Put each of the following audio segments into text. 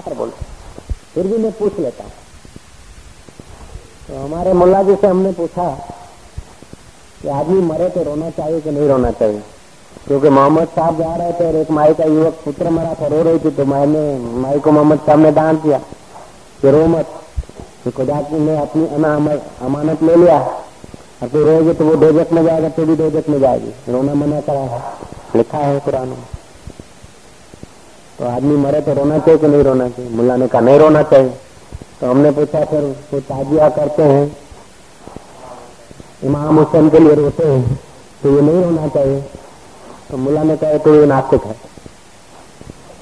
पर बोलो। फिर भी मैं पूछ लेता हूँ। तो हमारे मुल्ला जी से हमने पूछा कि आदमी मरे तो रोना चाहिए कि नहीं रोना चाहिए? क्योंकि मोहम्मद साहब जा रहे थे और एक माई का युवक पुत्र मरा था, रो रही थी तो मैंने माई को मोहम्मद साहब ने डांट दिया कि रो मत। तो खुदा ने अपनी अमानत ले लिया। और तू रोगे तो वो डोजक में जाएगा तो भी डोजक में जाएगी। रोना मना करा है। लिखा है कुरान में। तो आदमी मरे तो रोना चाहिए कि नहीं रोना चाहिए? मुल्ला ने कहा, नहीं रोना चाहिए। तो हमने पूछा, फिर वो ताजिया करते हैं? इमाम हुसैन के लिए रोते हैं तो ये नहीं रोना चाहिए। तो मुला ने कहा तो ये नास्तिक है।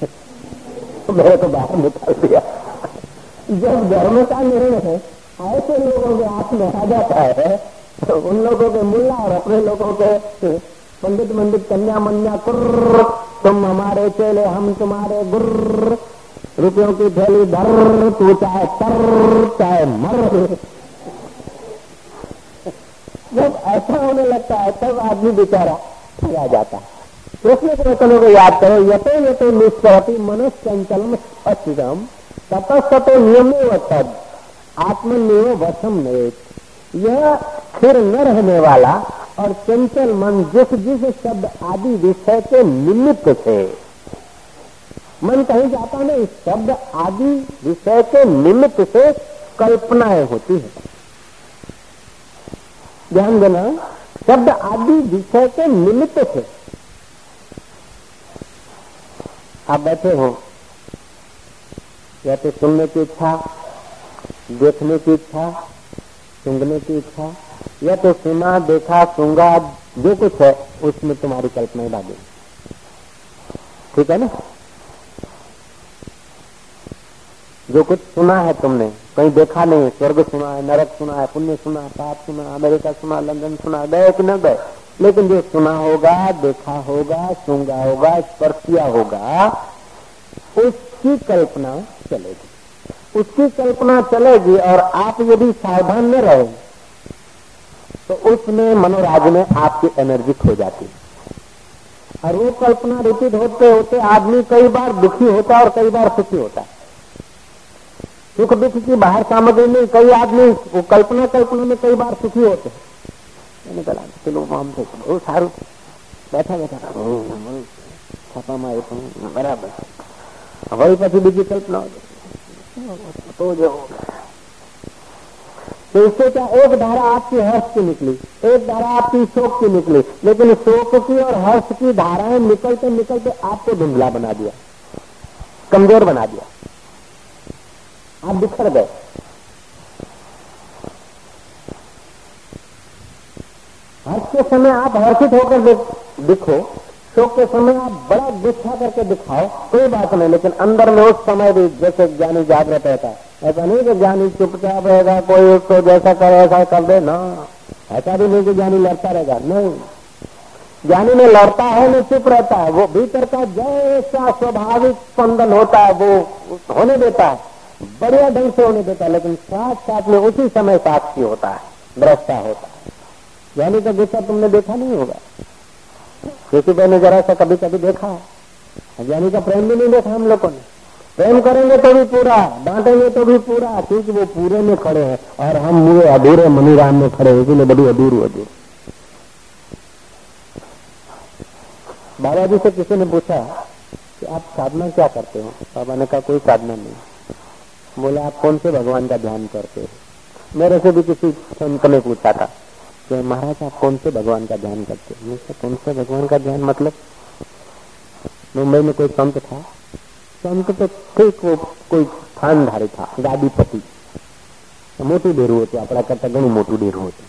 तो मेरे को बाहर निकाल दिया। जब धर्म का निर्णय है, ऐसे लोगों के हाथ में आ जाता है तो उन लोगों के मुल्ला और अपने लोगों के पंडित मंडित कन्या मन्या कुर्र, तुम हमारे चेले, हम तुम्हारे गुर्र। रुपयों की थैली धर, तू चाहे तर, चाहे मर। जब ऐसा होने लगता है, तब आदमी बेचारा आ जाता है। कृष्ण के वचनों को याद करो यथो यथो निष्पति मनुष्यंचल स्थितम ततस्तो नियमो तद आत्मनियो वसम यह स्थिर न रहने वाला और चंचल मन जिस जिस शब्द आदि विषय के निमित्त से मन कहीं जाता नहीं, शब्द आदि विषय के निमित्त से कल्पनाएँ होती है। ध्यान देना, शब्द आदि विषय के निमित्त से आप बैठे हो, या तो सुनने की इच्छा, देखने की इच्छा सुंगने की इच्छा। या तो सुना देखा, सुंगा, जो कुछ है, उसमें तुम्हारी कल्पना भागे ठीक है ना? जो कुछ सुना है तुमने, कहीं देखा नहीं, स्वर्ग सुना है, नरक सुना है, पुण्य सुना है, पाप सुना अमेरिका सुना लंदन सुना गए कि न गए? लेकिन जो सुना होगा, देखा होगा, सुंगा होगा स्पर्श किया होगा, उसकी कल्पना चलेगी। उसकी कल्पना चलेगी और आप यदि सावधान न रहे तो उसमें मनोराज में आपकी एनर्जी खो जाती है और वो कल्पना रिपीट होते होते आदमी कई बार दुखी होता है और कई बार सुखी होता है सुख दुख की बाहर सामग्री में कई आदमी वो कल्पना कल्पना में कई बार सुखी होते हैं मैंने कहा चलो આમ થઈ બહુ સારું બેઠા બેઠા છાપામાં આવ્યું બરાબર હવે પછી બીજી કલ્પના तो जो तो इससे क्या, एक धारा आपकी हर्ष की निकली, एक धारा आपकी शोक की निकली, लेकिन शोक की और हर्ष की धाराएँ निकलते निकलते आपको धुंधला बना दिया, कमज़ोर बना दिया। आप बिखर गए। हर्ष के समय आप हर्षित होकर दिखो। शोक के समय आप बड़ा गुस्सा करके दिखाओ, कोई बात नहीं, लेकिन अंदर में उस समय भी जैसे ज्ञानी जागृत रहता है। ऐसा नहीं कि ज्ञानी चुपचाप रहेगा, कोई उसको जैसा करे, ऐसा कर दे, ना। ऐसा भी नहीं कि ज्ञानी लड़ता रहेगा, नहीं। ज्ञानी में लड़ता है, नहीं, चुप रहता है। वो भीतर का जैसा स्वाभाविक स्पंदन होता है, वो होने देता है। बढ़िया ढंग से होने देता है, लेकिन साथ साथ में उसी समय साक्षी होता है दृष्टा होता है। ज्ञानी का गुस्सा तुमने देखा नहीं होगा। किसी ने जरा सा कभी कभी देखा है। ज्ञानी का प्रेम भी नहीं देखा हम लोगों ने। प्रेम करेंगे तो भी पूरा डांटेंगे तो भी पूरा, क्योंकि वो पूरे में खड़े हैं और हम मुझे अधूरे मनीराम में खड़े हैं, इसीलिए बड़ी अधूरी अधूरी बाबा जी से किसी ने पूछा कि आप साधना क्या करते हो? बाबा ने कहा, कोई साधना नहीं। बोले, आप कौन से भगवान का ध्यान करते हो? मेरे से भी किसी संत ने पूछा था। कि महाराज आप कौन से भगवान का ध्यान करते हो मुझसे कौन से भगवान का ध्यान मतलब मुंबई में कोई संत था संत तो ठीक वो कोई स्थानधारी था ગાદીપતિ મોટું ડેરું હતું આપણા કરતા ઘણું મોટું ડેરું હતું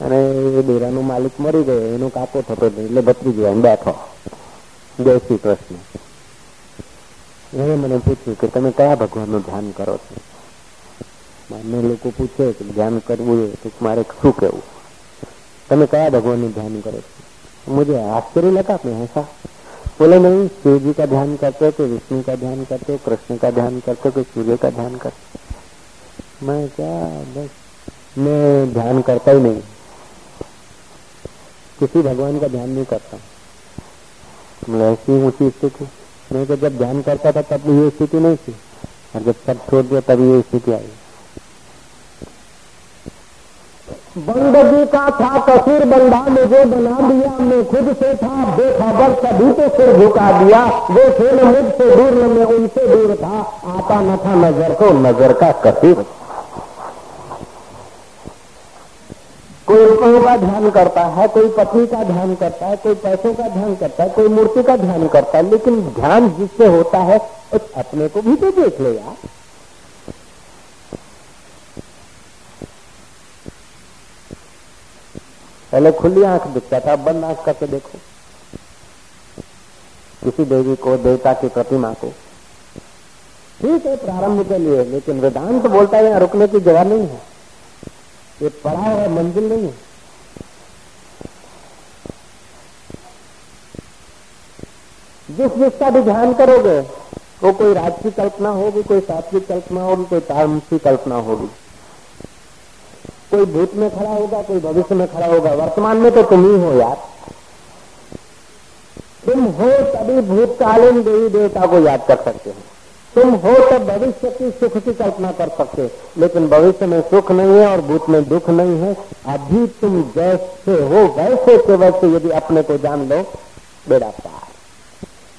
અને એ ડેરાનો માલિક મરી ગયો એનો કાપો થતો હતો એટલે ભત્રીજો એમ બેઠો જય શ્રી કૃષ્ણ એને મને પૂછ્યું કે તમે કયા ભગવાનનું ધ્યાન કરો છો મને લોકો પૂછે કે ધ્યાન કરવું તો મારે શું કહેવું તમે કયા ભગવાનનું ધ્યાન કરો છો मुझे आश्चर्य लगा मैं ऐसा बोले नहीं शिव जी का ध्यान करते हो तो विष्णु का ध्यान करते हो कृष्ण का ध्यान करते हो तो सूर्य का ध्यान करते मैं क्या बस मैं ध्यान करता ही नहीं किसी भगवान का ध्यान नहीं करता मतलब ऐसी ऊंची स्थिति नहीं तो जब ध्यान करता था तब ये स्थिति नहीं थी और जब सब छोड़ दिया तभी ये स्थिति आई बंदगी का था कसूर बंदा मुझे बना दिया। मैं खुद से था, बेखबर सभी तो सिर झुका दिया। वो थे न मुझसे दूर न, मैं उनसे दूर था। आता न था नज़र को, नज़र का कसूर कोई रुपयों का ध्यान करता है, कोई पत्नी का ध्यान करता है, कोई पैसों का ध्यान करता है, कोई मूर्ति का ध्यान करता है, लेकिन ध्यान जिससे होता है, उस अपने को भी तो देख ले यार। पहले खुली आँख दिखता था बंद आँख करके देखो। किसी देवी को, देवता की प्रतिमा को। ठीक है, प्रारंभ के लिए, लेकिन वेदांत तो बोलता है रुकने की जगह नहीं है। ये पड़ा हुआ मंजिल नहीं है। जिस जिसका भी ध्यान करोगे, वो कोई राज की कल्पना होगी, कोई सात्विक कल्पना होगी, कोई तामसिक कल्पना होगी। कोई भूत में खड़ा होगा, कोई भविष्य में खड़ा होगा। वर्तमान में तो तुम ही हो यार। तुम हो तभी भूतकालीन देवी देवता को याद कर सकते हो। तुम हो तो भविष्य की सुख की कल्पना कर सकते लेकिन भविष्य में सुख नहीं है और भूत में दुख नहीं है। अभी तुम जैसे हो, वैसे के वैसे यदि अपने को जान लो, बेड़ा पार।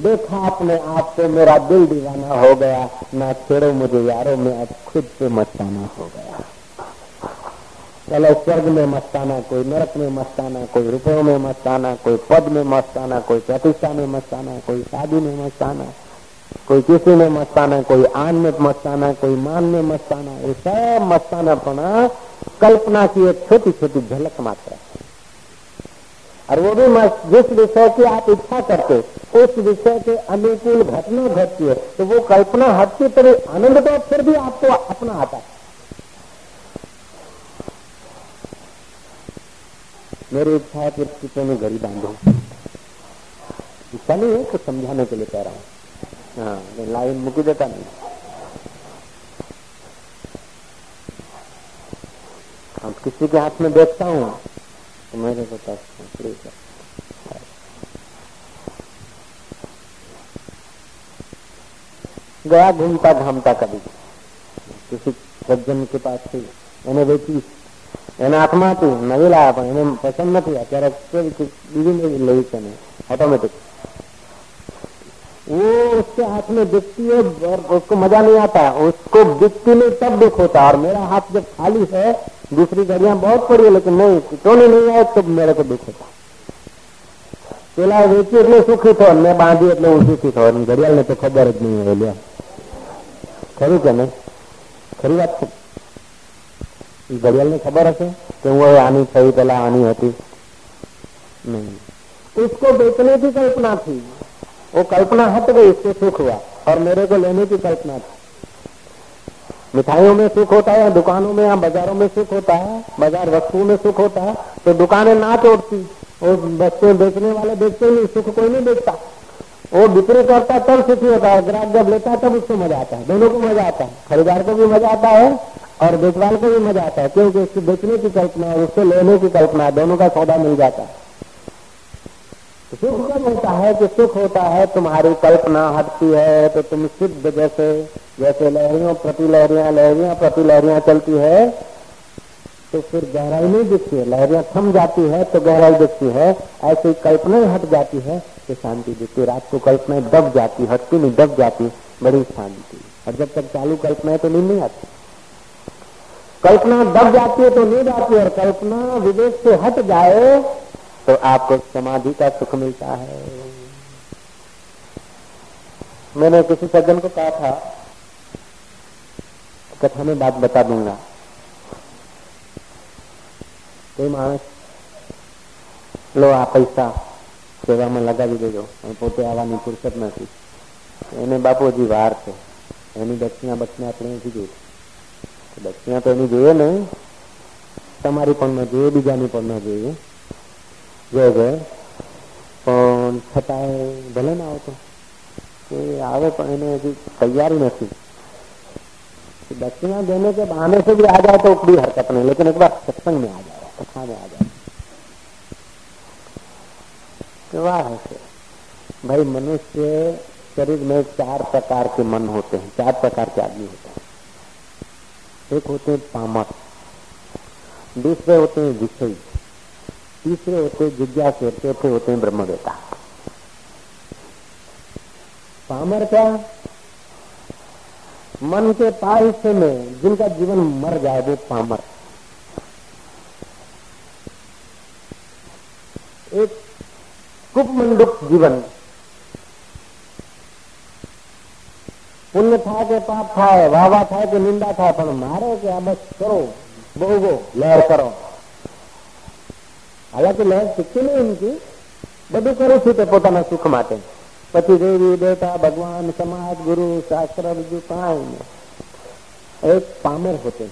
देखा अपने आप को, मेरा दिल दीवाना हो गया। ना छेड़ो मुझे यारो में, अब खुद से मचाना हो गया। चलो, स्वर्ग में मस्त आना, कोई नरक में मस्ताना कोई रुपयों में मस्त आना, कोई पद में मस्ताना कोई प्रतिष्ठा में मस्त आना, कोई शादी में मस्ताना कोई किसी में मस्त आना, कोई आन में मस्ताना कोई मान में मस्ताना ये सब मस्ताना पना कल्पना की एक छोटी छोटी झलक मात्र है। और वो भी जिस विषय की आप इच्छा करते, उस विषय के अनुकूल घटना घटती है तो वो कल्पना हटती तभी आनंद तो फिर भी आपको अपना आता है। मेरी इच्छा है कि में घड़ी बांधो। है कुछ समझाने के लिए कह रहा हूँ। हाँ लाइन मुकी देता नहीं। अब किसी के हाथ में देखता हूँ तो मेरे को प्लीज़ गया घूमता घामता कभी। किसी सज्जन के पास से, मैंने देखी એને હાથમાં હતું નવી લાયા પણ એને પસંદ નથી અત્યારે બીજી નવી લેવી છે ને ऑटोमेटिक वो उसके हाथ में दिखती है और उसको मजा नहीं आता उसको दिखती नहीं तब दुख होता और मेरा हाथ जब खाली है दूसरी घड़ियां बहुत पड़ी है लेकिन नहीं टोनी नहीं आए तब मेरे को दुख होता પેલા વેચી એટલે સુખી થયો મેં બાંધી એટલે હું સુખી થયો ઘડિયાળ ને તો ખબર જ નહીં હોય ખરું કે નહીં ખરી વાત છે ઘડિયાળ ની ખબર હશે કે હું હવે આની થઈ પેલા આની હતી नहीं उसको बेचने की कल्पना थी वो कल्पना हट गई इससे सुख हुआ और मेरे को लेने की कल्पना थी मिठाइयों में सुख होता है दुकानों में या बाजारों में सुख होता है बाजार वस्तुओं में सुख होता है तो दुकानें ना तोड़ती वो बच्चे बेचने वाले बेचते नहीं सुख कोई नहीं बेचता वो बिक्री करता तब सुखी होता है ग्राहक जब लेता है तब उसको मजा आता है दोनों को मजा आता है खरीदार को भी मजा आता है और बेचवाल को भी मज़ा आता है, क्योंकि उसकी बेचने की कल्पना है उससे लेने की कल्पना है दोनों का सौदा मिल जाता है। सुख कब होता है कि सुख होता है, तुम्हारी कल्पना हटती है तो तुम शुद्ध जैसे जैसे लहरियों प्रति लहरियाँ लहरियाँ प्रति लहरियाँ चलती है तो फिर गहराई नहीं दिखती है। लहरियाँ थम जाती है तो गहराई दिखती है। ऐसी कल्पना हट जाती है तो शांति दिखती रात को कल्पनाएँ दब जाती हटती नहीं, दब जाती बड़ी शांति। और जब तक चालू कल्पनाएँ तो नींद नहीं आती। कल्पना दब जाती है तो नींद आती है और कल्पना विवेक से हट जाए तो आपको समाधि का सुख मिलता है मैंने किसी सज्जन को कहा था कथा में बात बता दूंगा कोई मानस લો આ પૈસા સેવામાં લગાવી દેજો પોતે આવવાની ફુરસત નથી એને બાપુજી વાર છે એની દક્ષિણા બક્ષિણા આપણે કીધું દક્ષિણા તો એની જોઈએ ને તમારી પણ ન જોઈએ બીજાની પણ ન જોઈએ જય જય પણ છતાંય ભલે ના આવતો એ આવે પણ એને હજી તૈયારી નથી दक्षिणा देने के बहाने से भी आ जाए तो कोई हरकत नहीं लेकिन एक बार सत्संग में आ जाए कथा में आ जाए तो वाह है भाई मनुष्य शरीर में चार प्रकार के मन होते हैं चार प्रकार के आदमी होते हैं एक होते हैं पामर दूसरे होते हैं विषय, तीसरे होते हैं जिज्ञास, चौथे होते हैं ब्रह्मवेता। पामर क्या? मन के पार हिस्से में जिनका जीवन मर जाए, वो पामर एक कुपमंडुक जीवन पुण्य था के पाप था वाहवा था के निंदा था पर मारो क्या बस करो भोगो लहर करो हालाँकि लहर सीखी नहीं इनकी बधु करू छू पोता सुख माते पति देवी देवता भगवान समाज गुरु शास्त्र बीजू एक पामर होते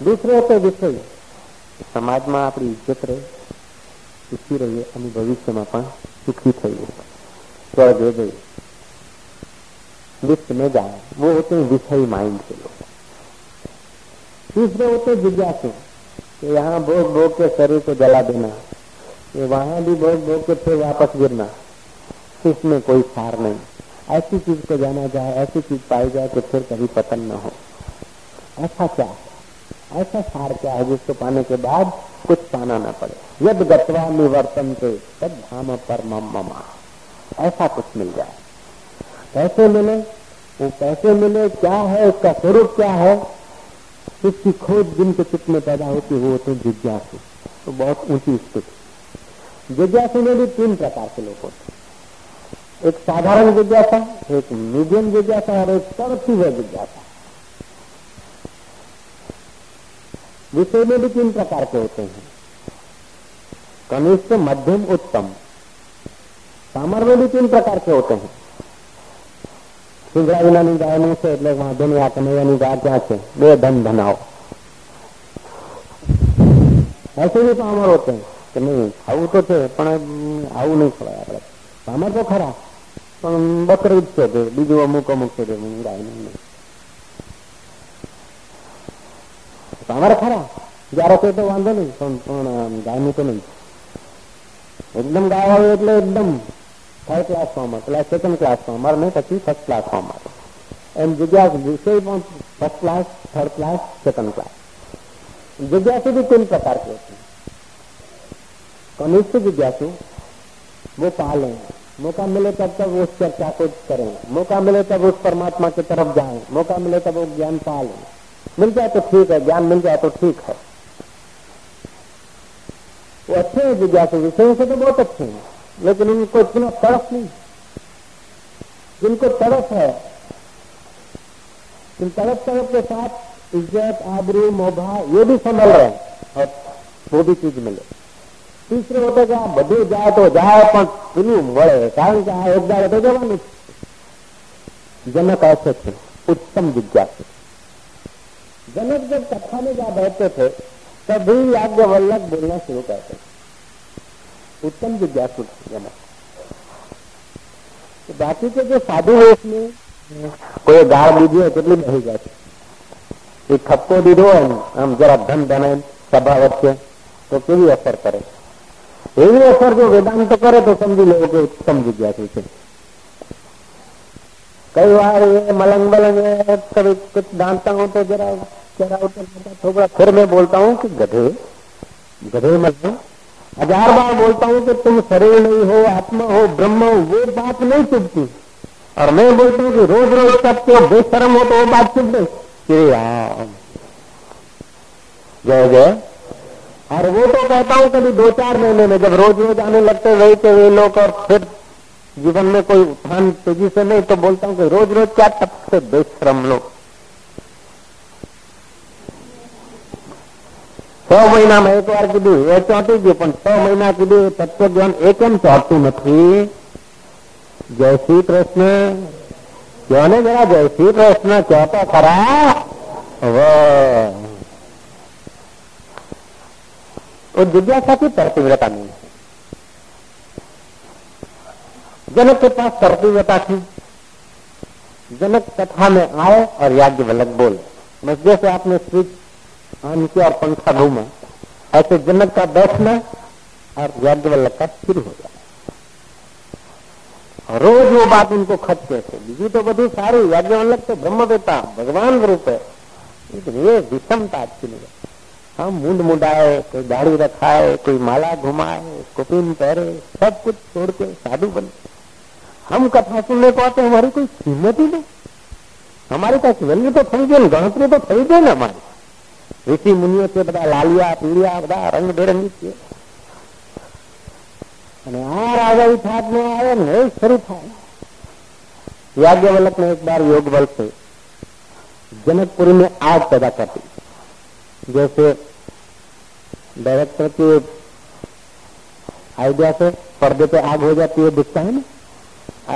दूसरे होते विषय समाज में अपनी इज़्ज़त रहे सुखी रहिए भविष्य में सुखी थे स्वर्ग गई विश्व में जाए। वो होते हैं विषय माइंड के लोग। तीसरे होते जिज्ञासु। यहाँ भोग भोग के शरीर को जला देना। ये वहाँ भी भोग भोग के फिर वापस गिरना। इसमें कोई सार नहीं। ऐसी चीज़ को जाना जाए, ऐसी चीज़ पाई जाए कि फिर कभी पतन न हो। ऐसा क्या है? ऐसा सार क्या है जिसको पाने के बाद कुछ पाना न पड़े? यद गतवा निवर्तन के तब धाम पर ममा। ऐसा कुछ मिल जाए। कैसे मिले, वो कैसे मिले, क्या है उसका स्वरूप क्या है? इसकी खोज जिनके चित्त में पैदा होती है, वो होते जिज्ञासु। तो बहुत ऊँची स्थिति। जिज्ञासु में भी तीन प्रकार के लोग होते एक साधारण जिज्ञासा, एक मीडियम जिज्ञासा, और एक तरतीव्र जिज्ञासा। विषय में भी तीन प्रकार के होते हैं। कनिष्ठ, मध्यम, उत्तम। सामर में भी तीन प्रकार के होते हैं। ઇન્દ્રા વિનાની ગાયનું છે એટલે વાંધો નહીં, આ કનૈયાની ગાય ક્યાં છે. બે ધન ધનાવો હસુરી તો અમારો છે કે નહીં, આવું તો છે, પણ આવું નહીં ખવાય આપણે. અમાર તો ખરા, પણ બકરી જ છે તે. બીજું અમુક અમુક છે તે ગાયનું અમારે ખરા, જ્યારે કોઈ તો વાંધો નહીં, પણ પણ ગાયનું તો નહીં. એકદમ ગાય આવે એટલે એકદમ third class farmer class second class farmer में कच्ची first class farmer and जिज्ञास first class third class second class जिज्ञासु भी तीन प्रकार के होती है। कनिष्ठ जिज्ञासु वो पालें मौका मिले तब तक उस चर्चा को करें। मौका मिले तब उस परमात्मा की तरफ़ जाए। मौका मिले तब वो ज्ञान पालें। मिल जाए तो ठीक है, ज्ञान मिल जाए तो ठीक है। वो अच्छे हैं जिज्ञासु विषय से तो बहुत अच्छे हैं। लेकिन उनको इतना तड़प नहीं जिनको तड़प है इन तड़प तड़प के साथ इज्जत आबरू मोभा ये भी संभल रहे हैं और वो भी चीज मिले तीसरे होते કે આ બધું જાય તો જાય પણ પેલું મળે કારણ કે આ એક દાડે તો જવાનું जनक ऐसे थे उत्तम जिज्ञासु जनक जब कथा में जा बैठते थे तभी याज्ञवल्लभ बोलना शुरू करते उत्तम जिज्ञासु जनक तो बाकी के जो साधु है इसमें કોઈ ગાળ દીધી હોય કેટલી બહી જાય છે એ ઠપકો દીધો હોય ને આમ જરા ધન ધને સભા વચ્ચે તો કેવી અસર કરે એવી અસર જો વેદાંત કરે તો સમજી લેવું કે ઉત્તમ જગ્યા છે कई बार ये मलंग मलंग कभी कुछ डांटता हूँ तो जरा जरा थोड़ा फिर मैं बोलता हूँ कि गधे गधे मलंग हज़ार बार बोलता हूँ कि तुम शरीर नहीं हो, आत्मा हो, ब्रह्म हो, वो बात नहीं चुभती। और मैं बोलता हूँ कि रोज रोज तो बेशरम हो तो वो बात चुप गई श्री राम। जय जय। और वो तो कहता हूँ कभी दो चार महीने में जब रोज रोज आने लगते वही के वे लोग और फिर जीवन में कोई उत्थान तेज़ी से नहीं तो बोलता हूँ कि रोज रोज क्या तब से बेश्रम लोग। છ મહિનામાં એક વાર કીધું એ ચોંટી ગયું પણ છ મહિના કીધું એ તત્વજ્ઞાન એ કેમ ચોંટતું નથી જય શ્રી કૃષ્ણ કયો ને જરા જય શ્રી કૃષ્ણ કહો તો ખરા वो जिज्ञासा की तरतीव्रता नहीं है जनक के पास तरतीव्रता थी जनक कथा में आए और याज्ञवल्लभ बोले बस जैसे आपने स्विच ऑन किया और पंखा घूमा ऐसे जनक का बैठना और याज्ञवल्लभ का शुरू हो जाए રોજ वो बात उनको खटके છે બીજું તો બધું સારું યાજ્ઞવલ્લક તો બ્રહ્મવેતા भगवान रूप है ये विषमता अच्छी नहीं हम मुंड मुंडाए कोई दाढ़ी रखाए कोई माला घुमाए कुपिन पहरे सब कुछ छोड़ के साधु बने हम कथा सुनने को आते हमारी कोई कीमत ही नहीं हमारी पास वैल्यू तो थी गई गणतरी तो थी गई ने हमारी ऋषि मुनियों से बता लालिया पीड़िया बता रंग बेरंगी थी અને આ રાજા થાક में आए ને शुरू था याज्ञवल्लभ ने एक बार योग बल से जनकपुरी में आग पैदा कर दी जैसे डायरेक्टर के आइडिया से पर्दे पे आग हो जाती है दिखता है ना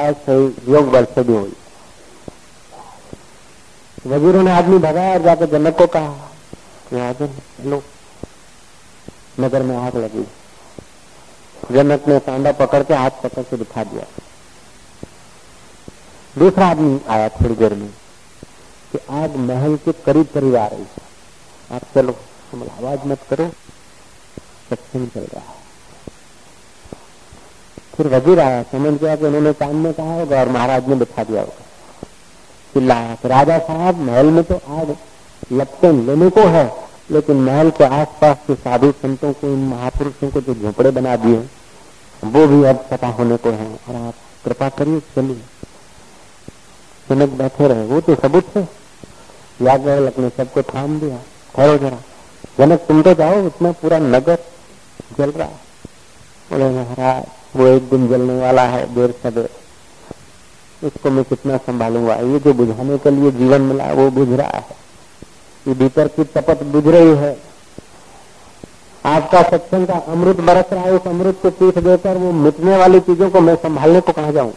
आज सही योग बल से भी हुई वजीरों ने आदमी भगाया और जाकर जनक को कहा लो नगर में आग लगी जनक ने कांडा पकड़ के हाथ पकड़ के दिखा दिया, दूसरा आदमी आया थोड़ी देर में कि आग महल के करीब करीब आ रही है। आप चलो तुम आवाज़ मत करो, सत्संग चल रहा है। फिर वज़ीर आया, समझ गया कि उन्होंने काम में कहा होगा और महाराज ने बिठा दिया होगा चिल्लाया राजा साहब, महल में तो आग लपटे लेने को है, लेकिन महल के आसपास के साधु संतों को, इन महापुरुषों को जो झोपड़े बना दिए वो भी अब पता होने को है, और आप कृपा करिए, चलिए। जनक बैठे रहे, वो तो सबूत है। याज्ञवल्क ने सबको थाम दिया। ठहरो जरा। जनक, तुम तो जाओ उसमें पूरा नगर जल रहा है। बोले, महाराज, वो एक दिन जलने वाला है, देर सवेर उसको मैं कितना संभालूँगा? ये जो बुझाने के लिए जीवन मिला, वो बुझ रहा है। ये भीतर की तपत बुझ रही है आपका सत्संग का अमृत बरस रहा है उस अमृत को पीठ देकर वो मिटने वाली चीजों को मैं संभालने को कहा जाऊं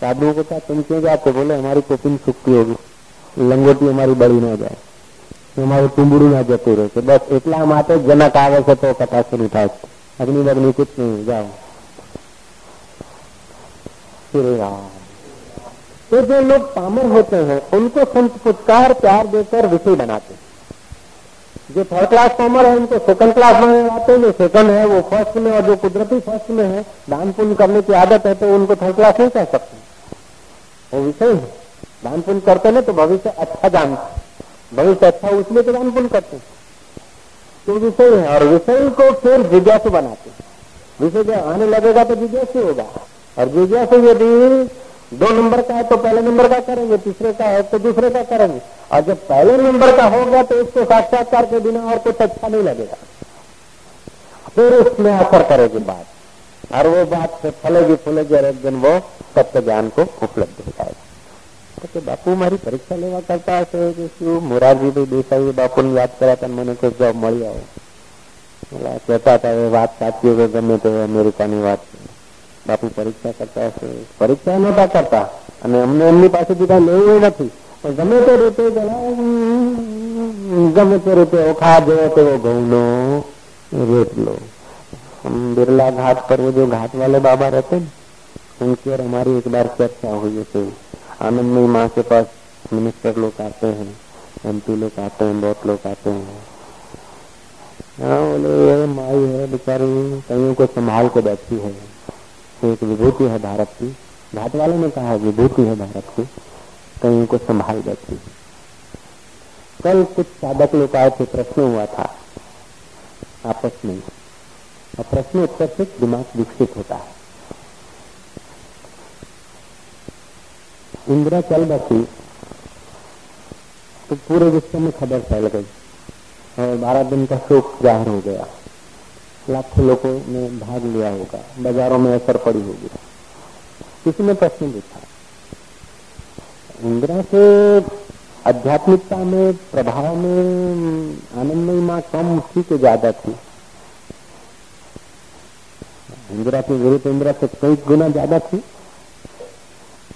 साधुओं को क्या तुम क्यों जाते बोले हमारी कोपिन सूखती होगी लंगोटी हमारी बड़ी ना जाए हमारे તુંબડું ના જતું રહે બસ એટલા માટે જનક આવે છે તો કથા શરૂ થાય છે અગ્નિ બગ્નિ कुछ नहीं जाओ श्री राम तो जो लोग पामर होते हैं, उनको संत पुचकार प्यार देकर विषय बनाते हैं। जो थर्ड क्लास पामर है, उनको सेकंड क्लास में आते हैं, जो सेकंड है, वो फ़र्स्ट में, और जो कुदरती फ़र्स्ट में है, दान पुण्य करने की आदत है तो उनको थर्ड क्लास नहीं कह सकते। वो विषय है। दान पुण्य करते ना तो भविष्य अच्छा जान भविष्य अच्छा उसमें तो दान पुण्य करते तो विषय है, और विषय को फिर जिज्ञासु बनाते विषय जब आने लगेगा तो जिज्ञासु होगा। और जिज्ञासु यदि दो नंबर का है तो पहले नंबर का करेंगे तीसरे का है तो दूसरे का करेंगे और जब पहले नंबर का होगा तो उसको साक्षात्कार के बिना और कुछ अच्छा नहीं लगेगा फिर उसमें असर करेगी बात और वो बात से फलेगी फूलेगी और एक दिन वो सत्य ज्ञान को उपलब्ध हो जाएगा तो बापू મારી પરીક્ષા લેવા કરતા હશે કે શું મોરારજીભાઈ દેસાઈ બાપુને યાદ કર્યા હતા મને કોઈ જોબ મળી આવો કહેતા હતા એ વાત સાચી હોય ગમે તે અમેરિકાની વાત બાપુ પરીક્ષા કરતા હશે પરીક્ષા નતા કરતા અને અમને એમની પાસેથી કઈ લેવું નથી પણ ગમે તે રીતે ગમે તે રીતે ઓખા જેવો તેવો ઘઉંનો रोटलो हम बिरला घाट पर वो जो घाट वाले बाबा रहते हैं उनकी और हमारी एक बार चर्चा हुई है आनंदमयी माँ के पास मिनिस्टर लोग आते हैं एमपी लोग आते हैं बहुत लोग आते हैं हाँ बोले ये माई है बेचारी कईयों को संभाल के बैठी है एक विभूति है भारत की। घाट वालों ने कहा विभूति है भारत की कईयों को संभाल बैठी। कल कुछ साधक लोग आए थे, प्रश्न हुआ था। आपस में। और प्रश्न उत्तर से दिमाग विकसित होता है। इंदिरा चल बसी तो पूरे विश्व में खबर फैल गई। और बारह दिन का शोक ज़ाहिर हो गया। लाखों लोगों ने भाग लिया होगा। बाजारों में असर पड़ी होगी। किसी ने प्रश्न पूछा, इंदिरा से आध्यात्मिकता में, प्रभाव में आनंदमयी माँ कम थी कि ज़्यादा थी? इंदिरा की गुरु तो इंदिरा से कई गुना ज़्यादा थी।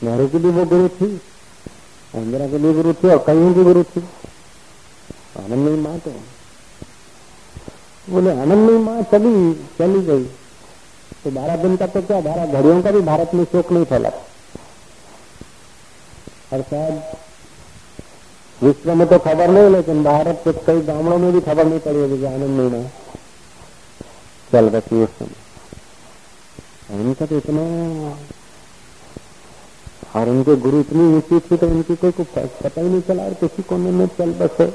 नेहरू की भी वो गुरु थी, इंदिरा की भी गुरु थी और कईयों की गुरु थी। आनंदमयी माँ तो बोले आनंदमयी माँ चली चली गई। तो बारह दिन का तो क्या बारह घड़ियों का भी भारत में शोक नहीं फैला। और शायद विश्व में तो खबर नहीं, लेकिन भारत के कई गाँवों में भी खबर नहीं पड़ी होगी आनंद महीना चल रही उस समय इनका तो इतना और उनके गुरु इतनी ऊँची थी तो उनकी कोई पता ही नहीं चला और किसी कोने में चल बसे।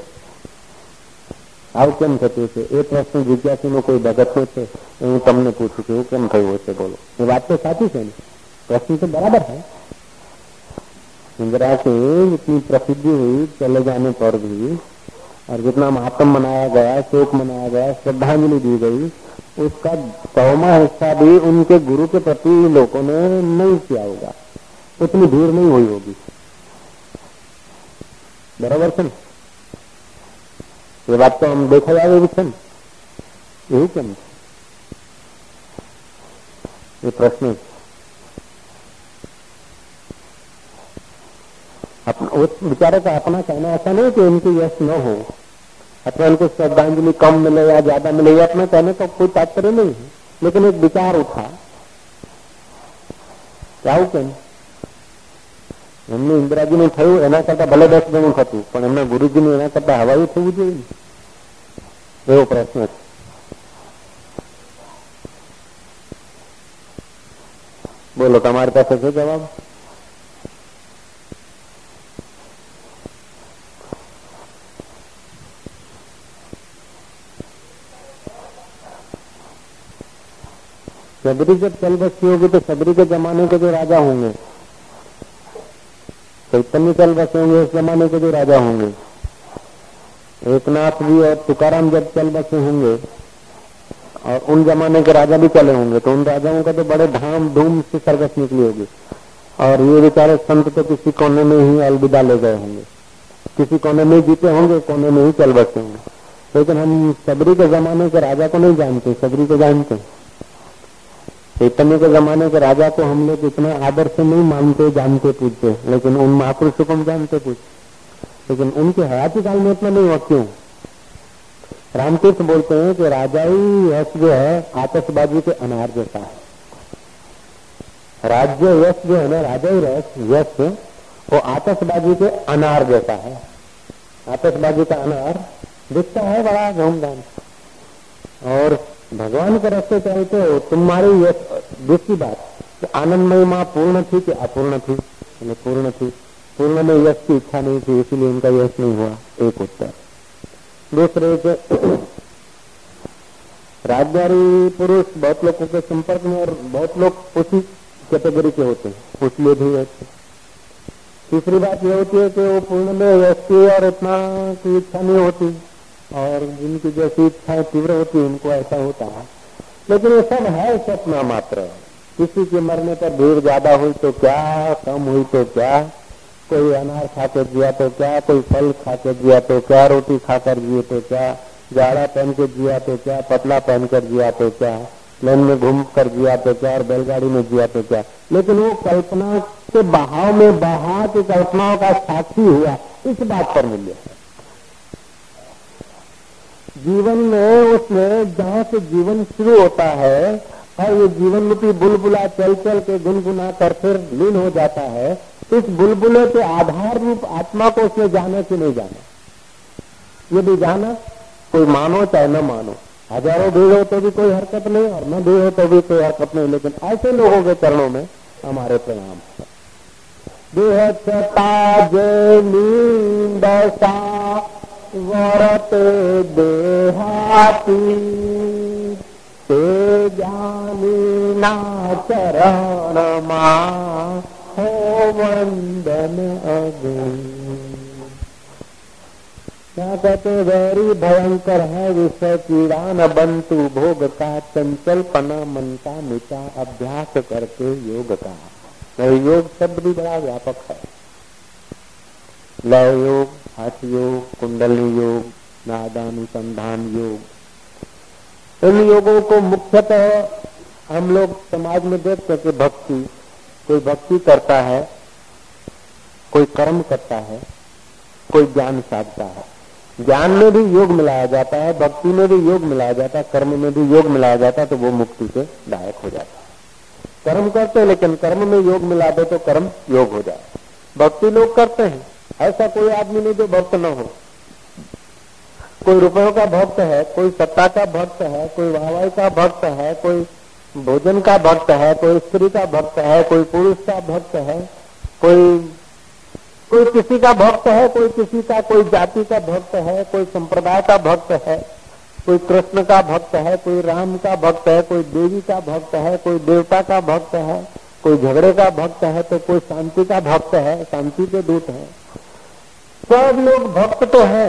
આવું કેમ થતું છે એ પ્રશ્ન જિજ્ઞાસુનો કોઈ ભગત છે હું તમને પૂછું છું એવું કેમ થયું હશે બોલો એ વાત तो साथी है प्रश्न तो बराबर है इंदिरा के इतनी प्रसिद्धि हुई चले जाने पर भी और जितना मातम मनाया गया शोक मनाया गया श्रद्धांजलि दी गई उसका सौमा हिस्सा भी उनके गुरु के प्रति लोगों ने नहीं किया होगा उतनी भीड़ नहीं हुई होगी बराबर છે ये बात तो हम देखा जाए એવી છે यही કેમ ये प्रश्न उस बेचारे का अपना कहना ऐसा नहीं कि इनकी यश न हो अथवा इनको श्रद्धांजलि कम मिले या ज्यादा मिले या अपना कहने का कोई तात्पर्य नहीं है लेकिन एक विचार उठा क्या કેમ એમને ઇન્દિરાજીનું થયું એના કરતા ભલે દસ ગણું થતું પણ એમના ગુરુજીનું એના કરતા હવાયું થવું જોઈએ એવો પ્રશ્ન છે બોલો તમારી પાસે છે જવાબ सबरी जब चल बसी होगी तो सबरी के जमाने के जो राजा होंगे चैतन्य चल बसेंगे उस जमाने के जो राजा होंगे एकनाथ जी और तुकाराम जब चल बसे होंगे, और उन जमाने के राजा भी चले होंगे तो उन राजाओं का तो बड़े धाम धूम से सरगस निकली होगी। और ये बेचारे संत तो किसी कोने में ही अलविदा ले गए होंगे। किसी कोने में जीते होंगे, कोने में ही चल बसे होंगे। लेकिन हम सबरी के जमाने के राजा को नहीं जानते, सबरी को जानते चैतन्य के जमाने के राजा को हम लोग इतना आदर से नहीं मानते, जानते, पूछते लेकिन उन महापुरुषों को हम जानते पूछ लेकिन उनके हयाती काल में इतना नहीं हुआ, क्यों? रामतीर्थ बोलते हैं कि राजाई यश जो है आतशबाजी के अनार जैसा है। राज्य यश जो है ना राजाई रस यश वो आतशबाजी के अनार जैसा है। आतशबाजी का अनार दिखता है बड़ा धूमधाम और भगवान के रास्ते चलते हो, तुम्हारी दूसरी बात आनंदमय माँ पूर्ण थी कि अपूर्ण थी पूर्ण थी। पूर्ण में यश की इच्छा नहीं थी, इसीलिए उनका यश नहीं हुआ, एक उत्तर। दूसरे के राजदारी पुरुष बहुत लोगों के संपर्क में और बहुत लोग उसी कैटेगरी के होते हैं उसलिए भी होते तीसरी बात यह होती है कि वो पूर्ण में की और इतना की इच्छा नहीं होती, और जिनकी जैसी इच्छाएँ तीव्र होती है, उनको ऐसा होता है। लेकिन ये सब है सपना मात्र। किसी के मरने पर भीड़ ज़्यादा हुई तो क्या, कम हुई तो क्या? कोई अनार खा के जिया तो क्या, कोई फल खा के जिया तो क्या, रोटी खाकर जिए तो क्या जाड़ा पहन के जिया तो क्या, पतला पहन कर जिया तो क्या प्लेन में घूम कर जिया तो क्या और बैलगाड़ी में जिया तो क्या। लेकिन वो कल्पना के बहाव में बहा की कल्पनाओं का साक्षी हुआ, इस बात पर मूल्य है जीवन में उसमें जहाँ से जीवन शुरू होता है, और ये जीवन रूपी बुलबुला चल चल के गुनगुना कर फिर लीन हो जाता है इस बुलबुले के आधार रूप आत्मा को उसने जाने कि नहीं जाना। ये भी जाना, कोई मानो चाहे न मानो। हज़ारों भीड़ हो तो भी कोई हरकत नहीं और न भीड़ हो तो भी कोई हरकत नहीं, लेकिन ऐसे लोगों के चरणों में हमारे प्रणाम। देह नींद वरते देहाती। ते जानी ना चरण हो वंदन क्या कहते वेरी भयंकर है विषय पीड़ा, न बंतु भोग का चंचल पना मन का मिटा अभ्यास करके योग का। योग शब्द भी बड़ा व्यापक है। लय योग, हठ योग, कुंडली योग, नादानुसंधान योग। इन योगों को मुख्यतः हम लोग समाज में देखते कि भक्ति कोई भक्ति करता है, कोई कर्म करता है, कोई ज्ञान साधता है। ज्ञान में भी योग मिलाया जाता है, भक्ति में भी योग मिलाया जाता है, कर्म में भी योग मिलाया जाता है तो वो मुक्ति के दायक हो जाता है। कर्म करते हैं, लेकिन कर्म में योग मिला दे तो कर्म योग हो जाए। भक्ति लोग करते हैं। ऐसा कोई आदमी नहीं जो भक्त न हो। कोई रुपयों का भक्त है, कोई सत्ता का भक्त है, कोई वाहवाई का भक्त है, कोई भोजन का भक्त है कोई स्त्री का भक्त है कोई पुरुष का भक्त है कोई कोई किसी का भक्त है कोई किसी का कोई जाति का भक्त है कोई संप्रदाय का भक्त है कोई कृष्ण का भक्त है कोई राम का भक्त है कोई देवी का भक्त है कोई देवता का भक्त है कोई झगड़े का भक्त है तो कोई शांति का भक्त है शांति के दूत है सब लोग भक्त तो है